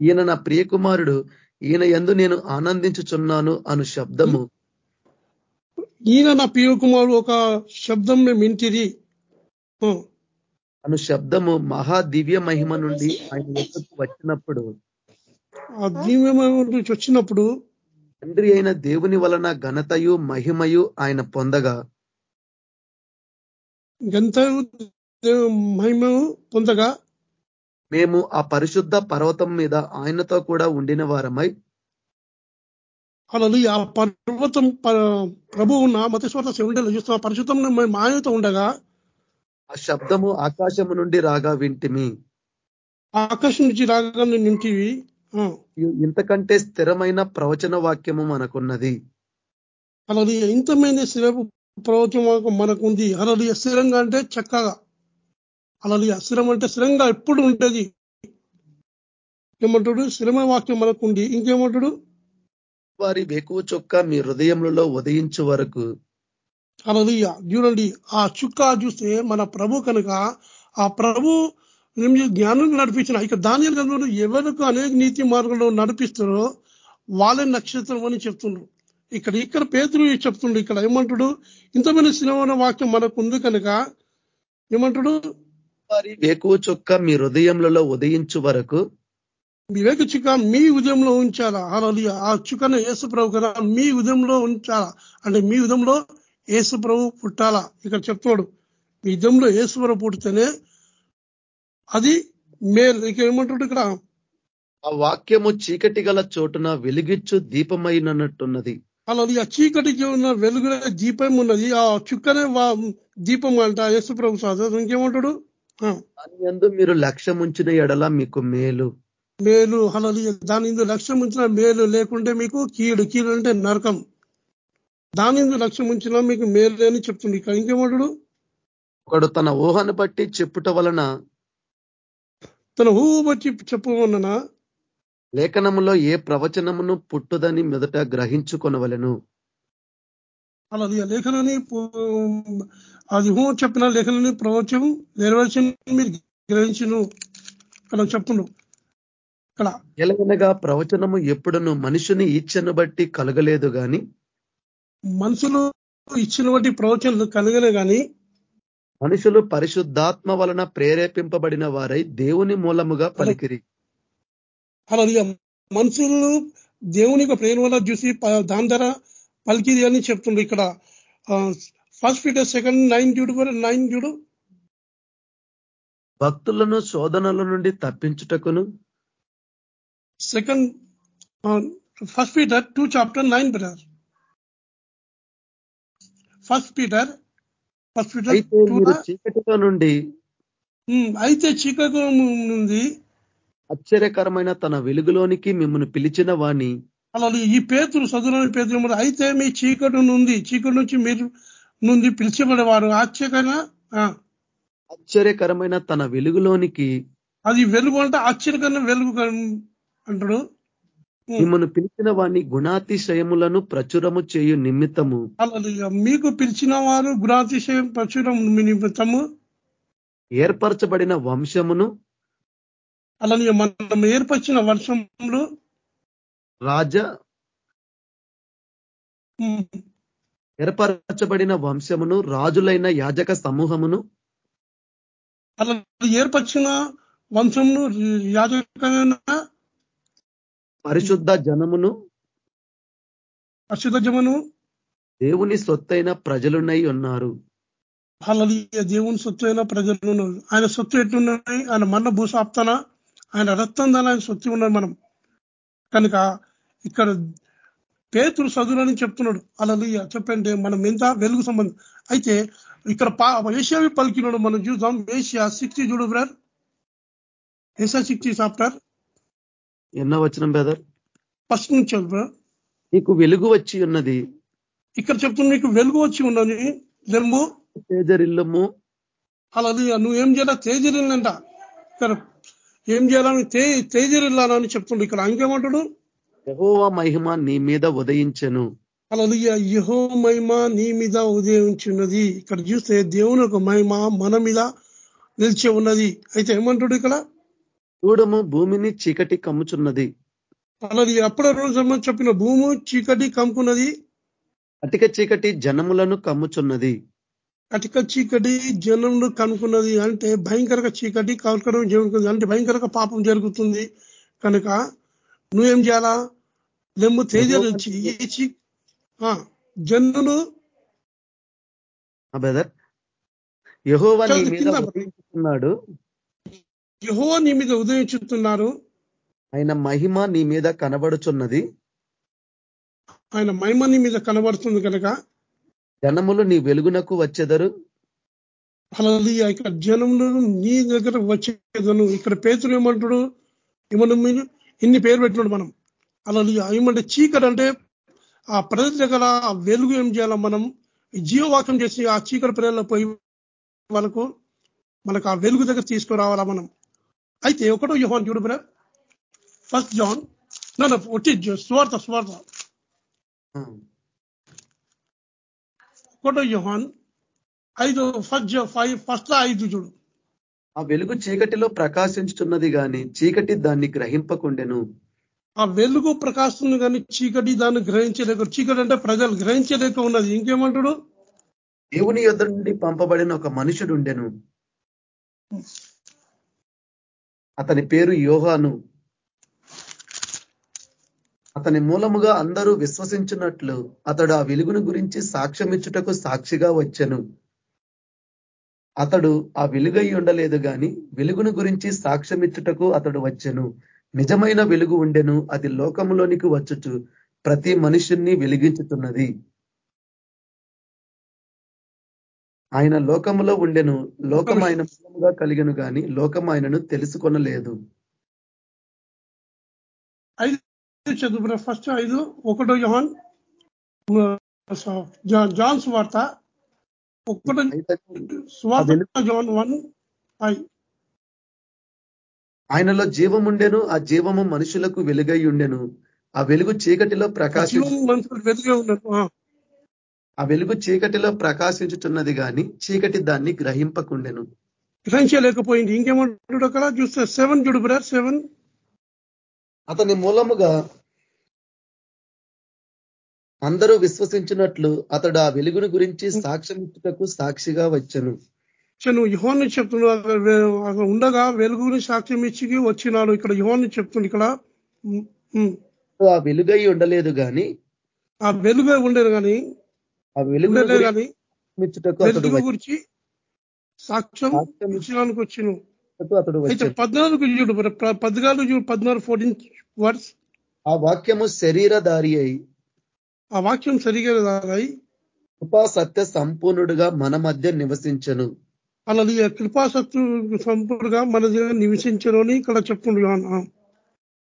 ఈయన నా ప్రియకుమారుడు. ఈయన ఎందు నేను ఆనందించుచున్నాను అను శబ్దము. ఈయన నా ప్రియకుమారుడు ఒక శబ్దం మేము ఇంటిది అను శబ్దము మహా దివ్య మహిమ నుండి ఆయన యొక్కకు వచ్చినప్పుడు ఆ నుంచి వచ్చినప్పుడు తండ్రి అయిన దేవుని వలన ఘనతయు మహిమయు ఆయన పొందగా. ఎంత మహిమ పొందగా. మేము ఆ పరిశుద్ధ పర్వతం మీద ఆయనతో కూడా ఉండిన వారమై అలా ఆ పర్వతం ప్రభు ఉన్న మతేశ్వర శివుండేలో చూస్తున్న పరిశుద్ధం మేము ఆయనతో ఉండగా ఆ శబ్దము ఆకాశము నుండి రాగా వింటిమి. ఆకాశం నుంచి రాగా నింటివి ఇంతకంటే స్థిరమైన ప్రవచన వాక్యము మనకున్నది. అలా ఇంతమైన స్థిర ప్రవచనం మనకుంది. అలా స్థిరంగా అంటే చక్కగా. అలా స్థిరం అంటే స్థిరంగా ఎప్పుడు ఉంటుంది ఏమంటాడు? స్థిరమైన వాక్యం మనకుంది. ఇంకేమంటాడు? వారి వేకువ చొక్క మీ హృదయములలో ఉదయించు వరకు అలలియ చూడండి ఆ చుక్క చూస్తే మన ప్రభు కనుక ఆ ప్రభు జ్ఞానం నడిపించిన ఇక దాని గంధంలో ఎవరికి అనేక నీతి మార్గంలో నడిపిస్తారో వాళ్ళే నక్షత్రం అని చెప్తుండ్రు. ఇక్కడ ఇక్కడ పేతులు చెప్తుండ్రు ఇక్కడ ఏమంటాడు? ఇంతమైన సినిమా వాక్యం మనకు ఉంది కనుక ఏమంటాడు? వారి వేకువ చొక్క మీ హృదయములలో ఉదయించు వరకు వివేక చుక్క మీ ఉదయంలో ఉంచాలా? అలలి ఆ చుక్కను యేసు ప్రభు కదా మీ ఉదయంలో ఉంచాలా? అంటే మీ ఉదయంలో యేసు ప్రభు పుట్టాలా? ఇక్కడ చెప్తున్నాడు. మీ ఉదయంలో యేసు ప్రభు పుట్టితేనే అది మేలు. ఇక ఏమంటాడు ఇక్కడ? ఆ వాక్యము చీకటి గల చోటున వెలిగిచ్చు దీపమైనట్టున్నది అలా ఆ చీకటికి ఉన్న వెలుగునే దీపం ఉన్నది ఆ చుక్కనే దీపం అంట యేసు ప్రభు సాధ ఇంకేమంటాడు? దాని మీరు లక్ష్యం ఉంచిన ఎడల మీకు మేలు. మేలు. హలలి దాని ఇందు లక్ష్యం ఉంచిన మేలు లేకుంటే మీకు కీడు. కీడు అంటే నరకం. దాని ఇందు లక్ష్యం ఉంచిన మీకు మేలు అని చెప్తుంది. ఇక్కడ ఇంకేమంటాడు? ఒకడు తన ఊహను బట్టి చెప్పుట వలన తన ఊహ బట్టి చెప్పమన్నా లేఖనములో ఏ ప్రవచనమును పుట్టుదని మొదట గ్రహించుకొనవలను. అలా లేఖనని అది హూ చెప్పిన లేఖనని ప్రవచనం నెరవేర్చి మీరు గ్రహించను. ఇక్కడ చెప్తున్నాం ఇక్కడ ఎలాగనగా ప్రవచనము ఎప్పుడును మనుషుని ఇచ్చను బట్టి కలగలేదు గాని మనుషులు ఇచ్చిన బట్టి ప్రవచనలు కలగలే గాని మనుషులు పరిశుద్ధాత్మ వలన ప్రేరేపింపబడిన వారై దేవుని మూలముగా పలికిరి. అలా మనుషులు దేవుని ప్రేమ వల్ల చూసి దాని ధర పలికిరి అని చెప్తుండ్రు ఇక్కడ. ఫస్ట్ ఫీటర్ సెకండ్ నైన్ చూడు నైన్ చూడు. భక్తులను శోధనల నుండి తప్పించుటకును. Second first Peter two chapter nine brother first Peter first Peter చీకటిలో నుండి అయితే చీకటి నుండి ఆశ్చర్యకరమైన తన వెలుగులోనికి మిమ్మల్ని పిలిచిన వాణి అలా ఈ పేతులు చదువులోని పేతులు అయితే మీ చీకటి నుండి చీకటి నుంచి మీరు నుండి పిలిచబడేవారు. ఆశ్చర్యకరమైన ఆశ్చర్యకరమైన తన వెలుగులోనికి అది వెలుగు అంటే ఆశ్చర్యకరమైన వెలుగు అంటాడు. మిమ్మల్ని పిలిచిన వాణ్ణి గుణాతిశయములను ప్రచురము చేయు నిమిత్తము. మీకు పిలిచిన వారు గుణాతిశయం ప్రచురం నిమిత్తము. ఏర్పరచబడిన వంశమును. అలాగే మనం ఏర్పరిచిన వర్షంలో రాజ. ఏర్పరచబడిన వంశమును రాజులైన యాజక సమూహమును. అలా ఏర్పరిచిన వంశంను యాజకమైన పరిశుద్ధ జనమును పరిశుద్ధ జమను దేవుని సొత్తైన ప్రజలున్నై ఉన్నారు. అలా దేవుని సొత్తు అయిన ప్రజలు ఉన్నారు. ఆయన సొత్తు ఎట్లున్నాయి? ఆయన మన్న భూసాప్తన ఆయన రక్తం దాని ఆయన సొత్తు ఉన్నది మనం. కనుక ఇక్కడ పేతులు చదువులని చెప్తున్నాడు. అలా చెప్పండి మనం ఎంత వెలుగు సంబంధం? అయితే ఇక్కడ ఏషియావి పలికినాడు మనం చూద్దాం. ఏషియా సిక్స్టీ చూడు బ్రదర్. ఏషియా సిక్స్టీ చాప్టర్ ఎన్న వచ్చిన బ్రదర్ ఫస్ట్ నుంచి బ్రదర్ నీకు వెలుగు వచ్చి ఉన్నది. ఇక్కడ చెప్తున్నా నీకు వెలుగు వచ్చి ఉన్నది. జన్ము తేజరిల్లము. అలా నువ్వేం చేయాలా? తేజరిల్లంట. ఇక్కడ ఏం చేయాలని? తే తేజరిల్లాలని చెప్తుండు. ఇక్కడ ఇంకేమంటాడు యహోవా మహిమ నీ మీద ఉదయించెను. అలా యహో మహిమ నీ మీద ఉదయించున్నది ఇక్కడ చూస్తే దేవుని ఒక మహిమ మన మీద నిలిచి ఉన్నది. అయితే ఏమంటాడు ఇక్కడ? చూడము భూమిని చీకటి కమ్ముచున్నది. అలా అప్పుడే రోజు చెప్పిన భూమి చీకటి కమ్ముకున్నది. అటిక చీకటి జనములను కమ్ముచున్నది. కటిక చీకటి జనంలో కనుక్కున్నది అంటే భయంకరంగా చీకటి కనుకరం జరుగుతుంది. అంటే భయంకరంగా పాపం జరుగుతుంది. కనుక నువ్వేం చేయాలా? లెమ్ము తేజలు వచ్చి ఈ చీ జనులు బ్రదర్ యహోవా నీ మీద యహో నీ మీద ఉదయించుతున్నారు ఆయన మహిమ నీ మీద కనబడుచున్నది. ఆయన మహిమ నీ మీద కనబడుతుంది కనుక జనములు నీ వెలుగునకు వచ్చెదరు. అలా ఇక్కడ జనములు నీ దగ్గర వచ్చేదను. ఇక్కడ పేతులు ఏమంటాడు? ఏమన్నా మీరు? ఇన్ని పేరు పెట్టినాడు మనం. అలా ఏమంటే చీకటి అంటే ఆ ప్రజల దగ్గర వెలుగు ఏం చేయాలా మనం ఈ జీవవాక్యం చేసి ఆ చీకటి ప్రజల్లో పోయి వాళ్ళకు మనకు ఆ వెలుగు దగ్గర తీసుకురావాలా మనం. అయితే ఒకటో యోహాన్ చూడు బ్రదర్. ఫస్ట్ జాన్ నన్ను వచ్చి స్వార్థ స్వార్థ. ఒకటో యోహాన్ ఐదు ఫస్ట్ ఫైవ్ ఫస్ట్ ఐదు చూడు. ఆ వెలుగు చీకటిలో ప్రకాశించుతున్నది గాని చీకటి దాన్ని గ్రహింపకుండెను. ఆ వెలుగు ప్రకాశం కానీ చీకటి దాన్ని గ్రహించలేక చీకటి అంటే ప్రజలు గ్రహించలేక ఉన్నది. ఇంకేమంటాడు? దేవుని యొద్ద నుండి పంపబడిన ఒక మనుషుడు ఉండెను అతని పేరు యోహాను. అతని మూలముగా అందరూ విశ్వసించినట్లు అతడు ఆ వెలుగును గురించి సాక్ష్యమిచ్చుటకు సాక్షిగా వచ్చను. అతడు ఆ వెలుగై ఉండలేదు గాని వెలుగును గురించి సాక్ష్యమిచ్చుటకు అతడు వచ్చెను. నిజమైన వెలుగు ఉండెను. అది లోకములోనికి వచ్చుచు. ప్రతి మనుషుణ్ణి వెలిగించుతున్నది. ఆయన లోకములో ఉండెను. లోకం ఆయన మూలముగా కలిగను గాని లోకం ఆయనను తెలుసుకొనలేదు. ఐదు చదువు ఫస్ట్ ఐదు ఒకటో యోహాన్ జా- జాన్స్ వార్త. ఒకటో స్వార్థ జాన్ వన్ ఫైవ్. ఆయనలో జీవం ఉండెను ఆ జీవము మనుషులకు వెలుగై ఉండెను. ఆ వెలుగు చీకటిలో ప్రకాశి మనుషులు వెలుగే ఉన్నారు ఆ, వెలుగు చీకటిలో ప్రకాశించుచున్నది గాని చీకటి దాన్ని గ్రహింపకుండెను. గ్రహించలేకపోయింది ఇంకేమంటాడు అక్కడ చూస్తే సెవెన్ చూడు బ్రదర్ సెవెన్ అతని మూలముగా అందరూ విశ్వసించినట్లు అతడు ఆ వెలుగును గురించి సాక్ష్యమిచ్చుటకు సాక్షిగా వచ్చెను. నువ్వు యుహాన్ని చెప్తున్నాడు ఉండగా వెలుగుని సాక్ష్యం ఇచ్చి వచ్చినాడు. ఇక్కడ యుహాన్ని చెప్తుంది ఇక్కడ. ఆ వెలుగై ఉండలేదు గాని ఆ వెలుగే ఉండేది కానీ ఆ వెలుగు గురించి సాక్ష్యం ఇచ్చడానికి వచ్చిన అతడు అయితే పద్నాలుగు చూడు పద్నాలుగు చూడు పద్నాలుగు ఫోర్టీన్ వర్డ్స్ ఆ వాక్యము శరీరధారి అయి ఆ వాక్యం సరిగా రాయి కృపా సత్య సంపూర్ణుడుగా మన మధ్య నివసించను అలా కృపాసత్తు సంపూర్ణగా మన దగ్గర నివసించను అని ఇక్కడ. ఆ.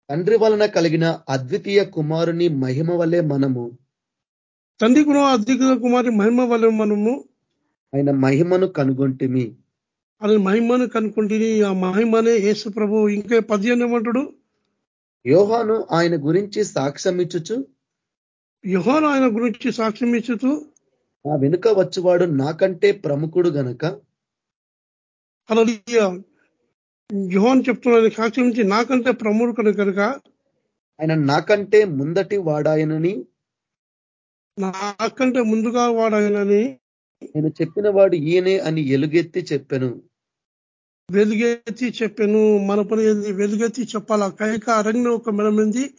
తండ్రి వలన కలిగిన అద్వితీయ కుమారుని మహిమ వలె మనము తండ్రి కూడా అధిక కుమారి మహిమ వల్ల మనము ఆయన మహిమను కనుగొంటిమి. అది మహిమను కనుక్కుంటుంది ఆ మహిమనే యేసు ప్రభు ఇంకా పద్యం ఏమంటాడు యోహాను ఆయన గురించి సాక్ష్యమిచ్చుచు యుహాన్ ఆయన గురించి సాక్ష్యం ఇచ్చుతూ నా వెనుక వచ్చువాడు నాకంటే ప్రముఖుడు గనక అలా యుహాన్ చెప్తున్నాడు సాక్ష్యం ఇచ్చి నాకంటే ప్రముఖుడు కనుక ఆయన నాకంటే ముందటి వాడాయనని నాకంటే ముందుగా వాడాయనని నేను చెప్పిన వాడు ఈయనే అని ఎలుగెత్తి చెప్పాను. వెలుగెత్తి చెప్పాను. మన పని ఏంది? వెలుగెత్తి చెప్పాలా? కైక అరణ్యం ఒక మనమైంది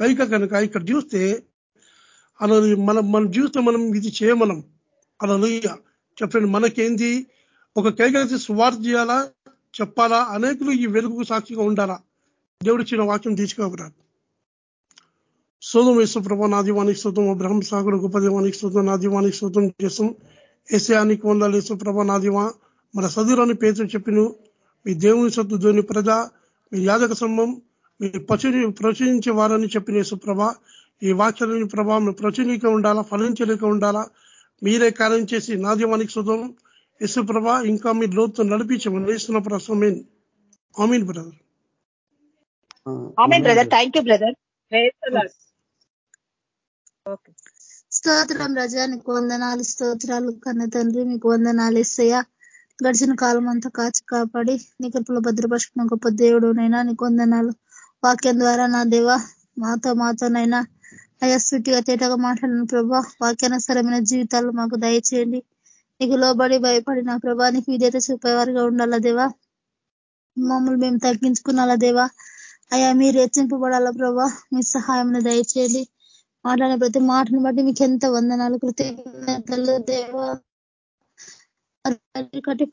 కైక కనుక ఇక్కడ చూస్తే అలా మనం మనం చూస్తే మనం ఇది చేయమనం. అలా చెప్పండి మనకేంది? ఒక కైకైతే స్వార్థ చేయాలా? చెప్పాలా? అనేకులు ఈ వెలుగుకు సాక్షిగా ఉండాలా? దేవుడు ఇచ్చిన వాక్యం తీసుకోకరా సోదం యేసుప్రభ నా దీవానికి స్తోత్రం. అబ్రహం సాగుడు గొప్ప దీవానికి స్తోత్రం నా దీవానికి స్తోత్రం చేస్తాం. ఏసయానికి వందాలు యేసుప్రభ నా దీవా. మన సదురాని పేరు చెప్పిను మీ దేవుని సత్తు ధోని ప్రజ మీ యాజక సంఘం మీ ప్రచురి ప్రచురించే వారని చెప్పిన యేసుప్రభ ఈ వాక్యాలని ప్రభావం ప్రచురిక ఉండాలా ఫలించలేక ఉండాలా మీరే కార్యం చేసి నా దీవానికి శుధం యేసుప్రభ ఇంకా మీరు లోతు నడిపించమని వేస్తున్న ప్రసమేన్ ఆమీన్. Brother. Brother. Thank you brother స్తోత్రం రజా నీకు వందనాలు స్తోత్రాలు కన్న తండ్రి మీకు వందనాలు ఇస్తాయా గడిచిన కాలం అంతా కాచి కాపాడి నీ కృపలో భద్రపరుచుకున్న గొప్ప దేవుడు నైనా నీకు వందనాలు. వాక్యం ద్వారా నా దేవ మాతో మాతోనైనా అయ్యా సుటిగా తేటగా మాట్లాడిన ప్రభా వాక్యానుసరమైన జీవితాలు మాకు దయచేయండి. నీకు లోబడి భయపడి నా ప్రభా నీకు విధేత చూపేవారుగా ఉండాలా దేవా? మమ్మల్ని మేము తగ్గించుకున్నాలా దేవా? అయ్యా మీరు హెచ్చింపబడాలా ప్రభా? మీ సహాయం దయచేయండి. మాట్లాడిన ప్రతి మాటను బట్టి మీకు ఎంత వందనాలు కృతజ్ఞతలు దేవా. కట్టి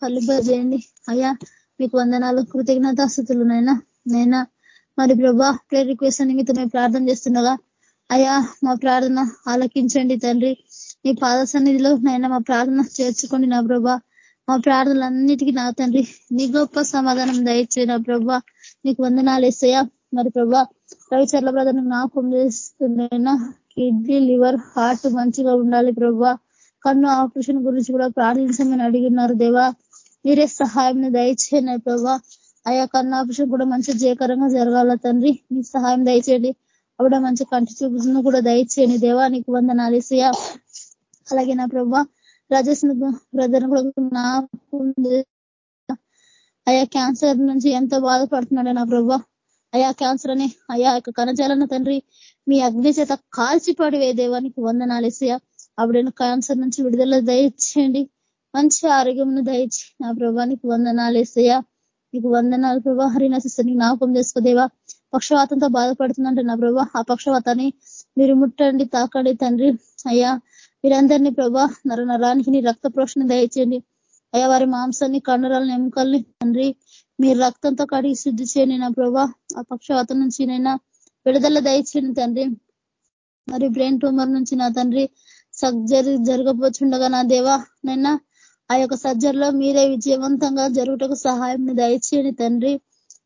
చేయండి. అయ్యా మీకు వందనాలు కృతజ్ఞతాస్థుతులు నైనా నైనా మరి ప్రభా ప్రేర్ రిక్వెస్ట్ నిమిత్తం మేము ప్రార్థన చేస్తుండగా అయ్యా మా ప్రార్థన ఆలకించండి తండ్రి. మీ పాద సన్నిధిలో నైనా మా ప్రార్థన చేర్చుకోండి నా ప్రభా. మా ప్రార్థనలన్నిటికీ నా తండ్రి. నీ గొప్ప సమాధానం దయచే నా ప్రభా. నీకు వందనాలు ఇస్తాయా మరి ప్రభా రవిచర్ల బ్రదర్ నాకు చేస్తుండైనా కిడ్నీ లివర్ హార్ట్ మంచిగా ఉండాలి ప్రభా. కన్ను ఆపరేషన్ గురించి కూడా ప్రార్థించమని అడిగినారు దేవా. మీరే సహాయం దయచేయండి ప్రభా. ఆయా కన్ను ఆపరేషన్ కూడా మంచి జయకరంగా జరగాల తండ్రి. మీ సహాయం దయచేయండి. అప్పుడు మంచి కంటి చూపును కూడా దయచేయండి దేవా. నీకు వందనాలు అలాగే నా ప్రభా రాజేష్ బ్రదర్ కూడా అయా క్యాన్సర్ నుంచి ఎంతో బాధపడుతున్నాడు నా ప్రభా. అయా క్యాన్సర్ అని అయా యొక్క కణజాలన్న తండ్రి మీ అగ్ని చేత కాల్చిపడివే దేవానికి వందనాలు ఇసయా అప్పుడు క్యాన్సర్ నుంచి విడుదల దయచేయండి. మంచి ఆరోగ్యం దయచి నా ప్రభానికి వందనాలు నీకు వందనాలు ప్రభా. హరినా సిస్టర్ నీకు జ్ఞాపకం చేసుకోదేవా పక్షవాతంతో బాధపడుతుందంటే నా ప్రభా. ఆ పక్షవాతాన్ని మీరు ముట్టండి తాకండి తండ్రి. అయ్యా మీరందరినీ ప్రభా నర నరానికి నీ రక్త ప్రోషణ దయచేయండి. అయ్యా వారి మాంసాన్ని కండరాలను ఎముకల్ని తండ్రి మీరు రక్తంతో కడిగి శుద్ధి చేయండి నా ప్రభా ఆ పక్షవాత నుంచి నైనా విడుదల దయచేయండి తండ్రి. మరి బ్రెయిన్ ట్యూమర్ నుంచి నా తండ్రి సర్జరీ జరగబోచుండగా నా దేవా నైనా ఆ యొక్క సర్జరీలో మీరే విజయవంతంగా జరుగుటకు సహాయం దయచేయండి తండ్రి.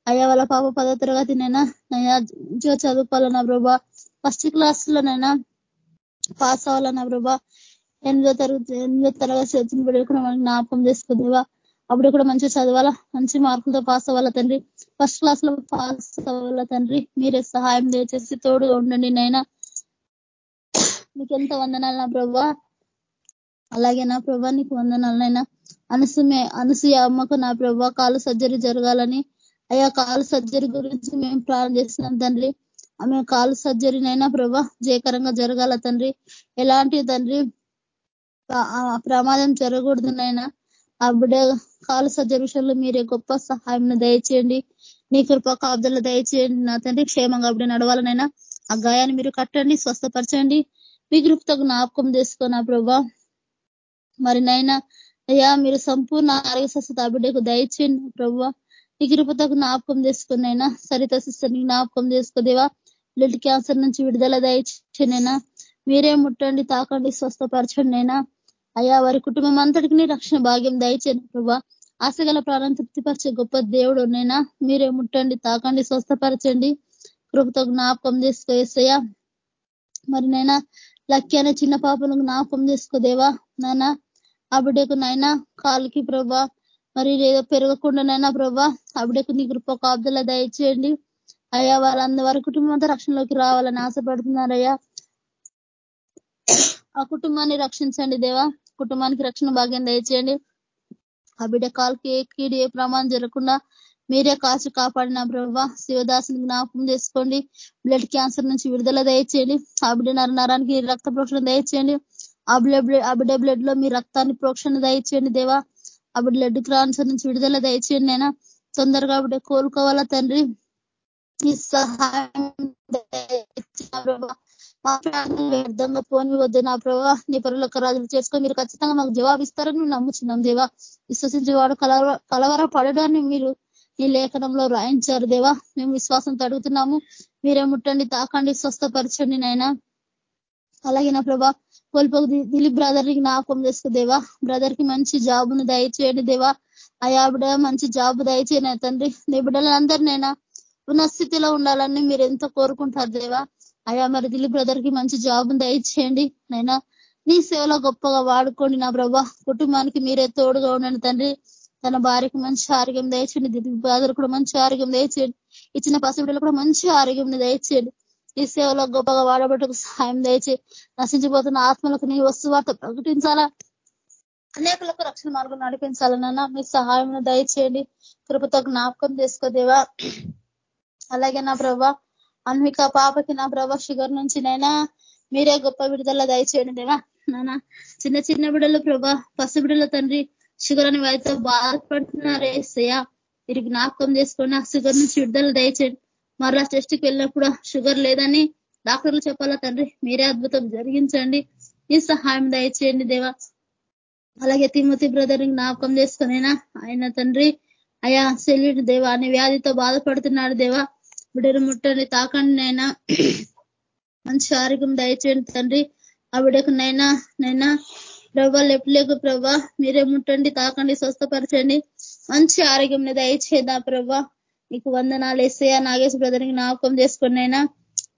అయ్యా వాళ్ళ పాప పదో తరగతినైనా నైనా మంచిగా చదువుకోవాలన్నా ప్రభా ఫస్ట్ క్లాస్ లోనైనా పాస్ అవ్వాలన్నా ప్రభా ఎనిమిదో తరగతి ఎనిమిదో తరగతి వచ్చిన బిడ్డలు కూడా మనకి జ్ఞాపకం చేసుకోదేవా అప్పుడు కూడా మంచి చదవాలా? మంచి మార్కులతో పాస్ అవ్వాలా తండ్రి? ఫస్ట్ క్లాస్లో పాస్ అవ్వాలా తండ్రి? మీరే సహాయం దయచేసి తోడుగా ఉండండి నైనా మీకు ఎంత వందనాలు నా ప్రభా? అలాగే నా ప్రభా నీకు వందనాలనైనా అనసుమే అనసూయ అమ్మకు నా ప్రభా కాలు సర్జరీ జరగాలని. అయ్యా కాలు సర్జరీ గురించి మేము ప్లాన్ చేస్తున్నాం తండ్రి. ఆమె కాలు సర్జరీనైనా ప్రభా జయకరంగా జరగాల తండ్రి. ఎలాంటి తండ్రి? ప్రమాదం జరగకూడదునైనా ఆ బిడ్డ కాలు సర్జరీ విషయంలో మీరే గొప్ప సహాయం దయచేయండి. నీ కృప కాబ్దలు దయచేయండి. నా తండ్రి క్షేమంగా బిడ్డ నడవాలనైనా ఆ గాయాన్ని మీరు కట్టండి స్వస్థపరచండి. మీ కృపతో జ్ఞాపకం చేసుకున్నా ప్రభా మరి నైనా అయ్యా మీరు సంపూర్ణ ఆరోగ్య స్వస్థత బిడ్డకు దయచేయండి ప్రభు. నీ కృపతో జ్ఞాపకం చేసుకున్నైనా సరిత సిస్టర్ని జ్ఞాపకం చేసుకోదేవా బ్లడ్ క్యాన్సర్ నుంచి విడుదల దయచేనైనా మీరే ముట్టండి తాకండి స్వస్థపరచండి అయినా అయ్యా వారి కుటుంబం అంతటికి రక్షణ భాగ్యం దయచేయండి ప్రభా. ఆశగల ప్రాణం తృప్తిపరిచే గొప్ప దేవుడు నైనా. మీరే ముట్టండి తాకండి స్వస్థపరచండి. కృపతో జ్ఞాపకం చేసుకోసయ్యా మరి నైనా లక్కీ అనే చిన్న పాపను జ్ఞాపకం చేసుకోదేవా నానా ఆ బిడ్డకు నైనా కాలుకి ప్రభా. మరి ఏదో పెరగకుండానైనా ప్రభా ఆ బిడ్డకు నీ కృప కాపుదల దయచేయండి. అయ్యా వాళ్ళందరూ వారి కుటుంబం అంతా రక్షణలోకి రావాలని ఆశపడుతున్నారయ్యా. ఆ కుటుంబాన్ని రక్షించండి దేవా. కుటుంబానికి రక్షణ భాగ్యం దయచేయండి. ఆ బిడ్డ కాలుకి ఏ కీడు ఏ ప్రమాదం జరగకుండా మీరే కాచి కాపాడిన బ్రవ్వ శివదాసుని జ్ఞాపకం చేసుకోండి. బ్లడ్ క్యాన్సర్ నుంచి విడుదల దయచేయండి. ఆ బిడ్డ నరానికి రక్త ప్రోక్షణ దయచేయండి. ఆ బ్లడ్ ఆ బిడ్డ బ్లడ్లో మీ రక్తాన్ని ప్రోక్షణ దయచేయండి దేవా. ఆ బిడ్డ బ్లడ్ క్యాన్సర్ నుంచి విడుదల దయచేయండి నేను తొందరగా బిడ్డ కోలుకోవాలా తండ్రి. ఈ సహాయం మా ప్రార్థన వ్యర్థంగా పోని వద్దు నా ప్రభావ నీ పరులకు రాజులు చేసుకొని మీరు ఖచ్చితంగా మాకు జవాబిస్తారని మేము నమ్ముచున్నాం దేవా. విశ్వసించేవాడు కలవర కలవర పడడాన్ని మీరు ఈ లేఖనంలో రాయించారు దేవా. మేము విశ్వాసంతో అడుగుతున్నాము మీరే ముట్టండి తాకండి స్వస్థపరచండి నాయన. అలాగే నా ప్రభా కోల్పోక దిలీప్ బ్రదర్ని జ్ఞాపకం చేసుకో దేవా. బ్రదర్కి మంచి జాబును దయచేయండి దేవా. అయాబిడ మంచి జాబు దయచేయన తండ్రి. నీ బిడ్డలందరినైనా ఉన్న స్థితిలో ఉండాలని మీరు ఎంతో కోరుకుంటారు దేవా. అయా మరి దిలీప్ బ్రదర్కి మంచి జాబ్ దయచేయండి. నైనా నీ సేవలో గొప్పగా వాడుకోండి నా ప్రభా. కుటుంబానికి మీరే తోడుగా ఉండండి తండ్రి. తన భార్యకి మంచి ఆరోగ్యం దయచేయండి. దిలీప్ బ్రదర్ కూడా మంచి ఆరోగ్యం దయచేయండి. ఇచ్చిన పసిబిడ్డలు కూడా మంచి ఆరోగ్యం దయచేయండి. ఈ సేవలో గొప్పగా వాడబట్టుకు సహాయం దయచి నశించిపోతున్న ఆత్మలకు నీ వస్తువార్త ప్రకటించాలా? అనేకులకు రక్షణ మార్గం నడిపించాలన్నా మీ సహాయం దయచేయండి. కృపతో జ్ఞాపకం చేసుకోదేవా అలాగే నా ప్రభా అన్విక పాపకి నా ప్రభా షుగర్ నుంచి నైనా మీరే గొప్ప విడుదల దయచేయండి దేవా. నానా చిన్న చిన్న బిడలు ప్రభా పసి బిడల తండ్రి షుగర్ అని వారితో బాధపడుతున్నారే సయా మీరు జ్ఞాపకం చేసుకోండి ఆ షుగర్ నుంచి విడుదల దయచేయండి. మరలా టెస్ట్కి వెళ్ళినప్పుడు షుగర్ లేదని డాక్టర్లు చెప్పాలా తండ్రి? మీరే అద్భుతం జరిగించండి. ఈ సహాయం దయచేయండి దేవా. అలాగే తిమ్మతి బ్రదర్ జ్ఞాపకం చేసుకునేనా ఆయన తండ్రి అయా సెల్యుడు దేవా అనే వ్యాధితో బాధపడుతున్నాడు దేవా. బిడ్డను ముట్టని తాకండి నైనా మంచి ఆరోగ్యం దయచేయండి తండ్రి. ఆ బిడ్డకు నైనా నైనా ప్రభా లెప్లేకు ప్రభా మీరే ముట్టండి తాకండి స్వస్థపరచండి. మంచి ఆరోగ్యం దయచేదా ప్రభా. నీకు వందనాలు వేసేయా నాగేశ్ బ్రదర్కి జ్ఞాపకం చేసుకున్నైనా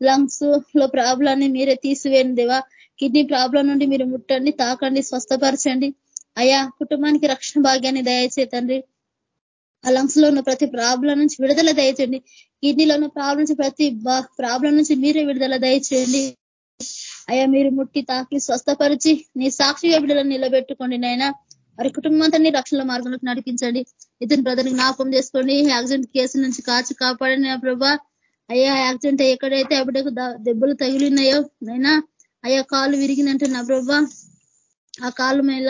లంగ్స్లో ప్రాబ్లాన్ని మీరే తీసివేయండి దేవా. కిడ్నీ ప్రాబ్లం నుండి మీరు ముట్టండి తాకండి స్వస్థపరచండి. అయా కుటుంబానికి రక్షణ భాగ్యాన్ని దయచేతండి ఆ లంగ్స్లో ఉన్న ప్రతి ప్రాబ్లం నుంచి విడుదల దయచేయండి. కిడ్నీలో ఉన్న ప్రాబ్లం నుంచి ప్రతి ప్రాబ్లం నుంచి మీరే విడుదల దయచేయండి. అయ్యా మీరు ముట్టి తాకి స్వస్థపరిచి నీ సాక్షిగా విడుదల నిలబెట్టుకోండి నైనా వారి కుటుంబంతో రక్షణ మార్గంలోకి నడిపించండి. ఇతని బ్రదర్ జ్ఞాపకం చేసుకోండి. యాక్సిడెంట్ కేసు నుంచి కాచి కాపాడండి నా ప్రభా. అయ్యా యాక్సిడెంట్ ఎక్కడైతే అప్పుడకు దెబ్బలు తగిలినాయో నైనా అయ్యా కాలు విరిగినంటే నా ప్రభా. ఆ కాలు మీద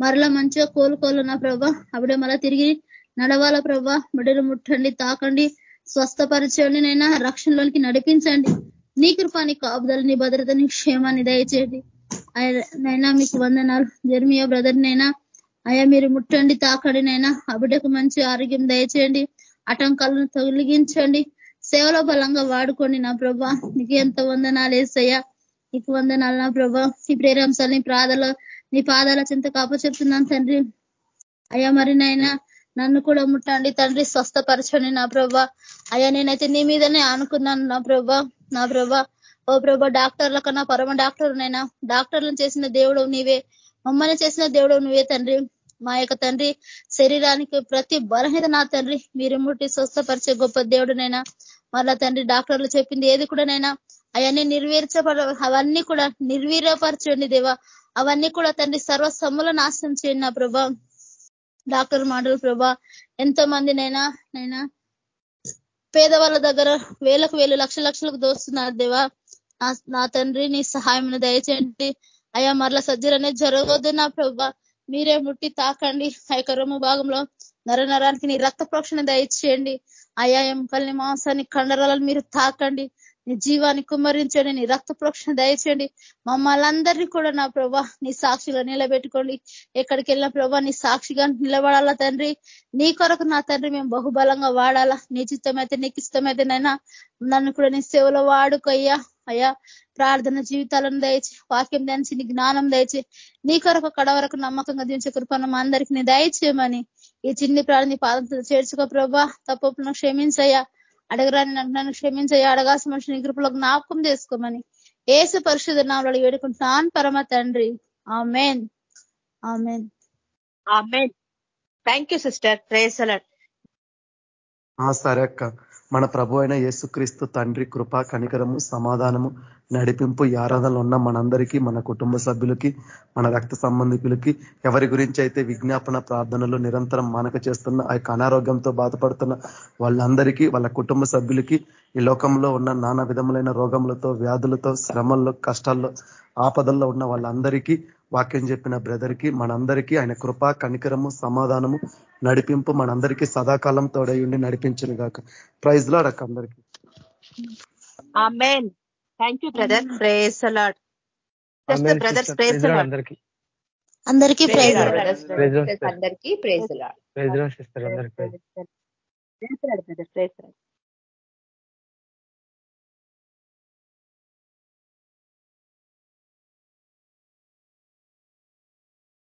మరలా మంచిగా కోలుకోలు నా ప్రభా. అప్పుడే మళ్ళా తిరిగి నడవాల ప్రభా బిడ్డలు ముట్టండి తాకండి స్వస్థపరచండి నైనా రక్షణలోనికి నడిపించండి. నీ కృపాని కాపుదలని భద్రత నీ క్షేమాన్ని దయచేయండి. నైనా మీకు వందనాలు. జర్మియా బ్రదర్ నైనా అయ్యా మీరు ముట్టండి తాకండి నైనా. అబిడకు మంచి ఆరోగ్యం దయచేయండి. ఆటంకాలను తొలగించండి. సేవలో బలంగా వాడుకోండి నా ప్రభా నీకు ఎంత వందనాలు వేసయ్యా నీకు వందనాలు నా ప్రభా ఈ ప్రేరాంశాలు నీ ప్రాదలో నీ పాదాల చింత కాపచెప్తున్నాను తండ్రి. అయ్యా మరి నాయన నన్ను కూడా ముట్టండి తండ్రి స్వస్థపరచండి నా ప్రభా. అయ్యా నేనైతే నీ మీదనే అనుకున్నాను నా ప్రభా నా ప్రభా. ఓ ప్రభా డాక్టర్ల కన్నా పరమ డాక్టర్ నైనా డాక్టర్లను చేసిన దేవుడు నీవే మమ్మల్ని చేసిన దేవుడు నువ్వే తండ్రి. మా యొక్క తండ్రి శరీరానికి ప్రతి బలహీన నా తండ్రి. మీరు ముట్టి స్వస్థపరిచే గొప్ప దేవుడునైనా మళ్ళా తండ్రి డాక్టర్లు చెప్పింది ఏది కూడానైనా అవన్నీ నిర్వీర్చబడ అవన్నీ కూడా నిర్వీర్యపరచండి దేవా. అవన్నీ కూడా తండ్రి సర్వసమ్ముల నాశనం చేయండి నా ప్రభా. డాక్టర్ మాటలు ప్రభా. ఎంతో మందినైనా నైనా పేదవాళ్ళ దగ్గర వేలకు వేలు లక్ష లక్షలకు దోస్తున్నారు దేవా. నా తండ్రి నీ సహాయం దయచేయండి. అయా మరల సర్జరీ అనేది జరగవద్దు నా ప్రభా. మీరే ముట్టి తాకండి. ఆ యొక్క రొమ్ము భాగంలో నర నరానికి నీ రక్త ప్రోక్షణ దయచేయండి. అయా ఎంకల్ని మాంసాన్ని కండరాలను మీరు తాకండి. నీ జీవాన్ని కుమ్మరించండి నీ రక్త ప్రోక్షణ దయచేయండి. మమ్మల్ని కూడా నా ప్రభా నీ సాక్షిగా నిలబెట్టుకోండి. ఎక్కడికి వెళ్ళిన ప్రభా నీ సాక్షిగా నిలబడాలా తండ్రి? నీ కొరకు నా తండ్రి మేము బహుబలంగా వాడాలా? నీ చిత్తమైతే నీకు ఇష్టమైతేనైనా నన్ను కూడా నీ సేవలో వాడుకోయ్యా అయ్యా. ప్రార్థన జీవితాలను దయచి వాక్యం దంచి నీ జ్ఞానం దయచి నీ కొరకు కడ వరకు నమ్మకంగా దించే కృపను మా అందరికి నీ దయచేయమని ఈ చిన్ని ప్రార్థన పాదంతో చేర్చుకో ప్రభా. తప్పులను క్షమించయ్యా. అడగరాని నన్ను క్షమించయ్యా అడగాల్సిన మనిషిని కృపలో జ్ఞాపకం చేసుకోమని ఏసు పరిశుధ నామలు వేడుకుంటున్నాను. పరమ తండ్రి. Amen. Amen. Amen. Thank you sister ప్రేసలట్ సరే అక్క. మన ప్రభు అయిన యేసుక్రీస్తు తండ్రి కృప కనికరము సమాధానము నడిపింపు ఈ ఆరాధనలు ఉన్న మనందరికీ మన కుటుంబ సభ్యులకి మన రక్త సంబంధికులకి ఎవరి గురించి అయితే విజ్ఞాపన ప్రార్థనలు నిరంతరం మనక చేస్తున్న ఆ యొక్క అనారోగ్యంతో బాధపడుతున్న వాళ్ళందరికీ వాళ్ళ కుటుంబ సభ్యులకి ఈ లోకంలో ఉన్న నానా విధములైన రోగములతో వ్యాధులతో శ్రమల్లో కష్టాల్లో ఆపదల్లో ఉన్న వాళ్ళందరికీ వాక్యం చెప్పిన బ్రదర్కి మనందరికీ ఆయన కృప కనికరము సమాధానము నడిపింపు మనందరికీ సదాకాలం తోడై ఉండి నడిపించిన గాక ప్రైజ్లో అక్క అందరికీ థ్యాంక్ యూ బ్రదర్ ప్రేస్ అలాడ్ బ్రదర్స్ ప్రేస్ అందరికీ అందరికీ ప్రైజ్ అందరికీ ప్రేజ్ ప్రైజ్ అందరికీ ప్రేజ్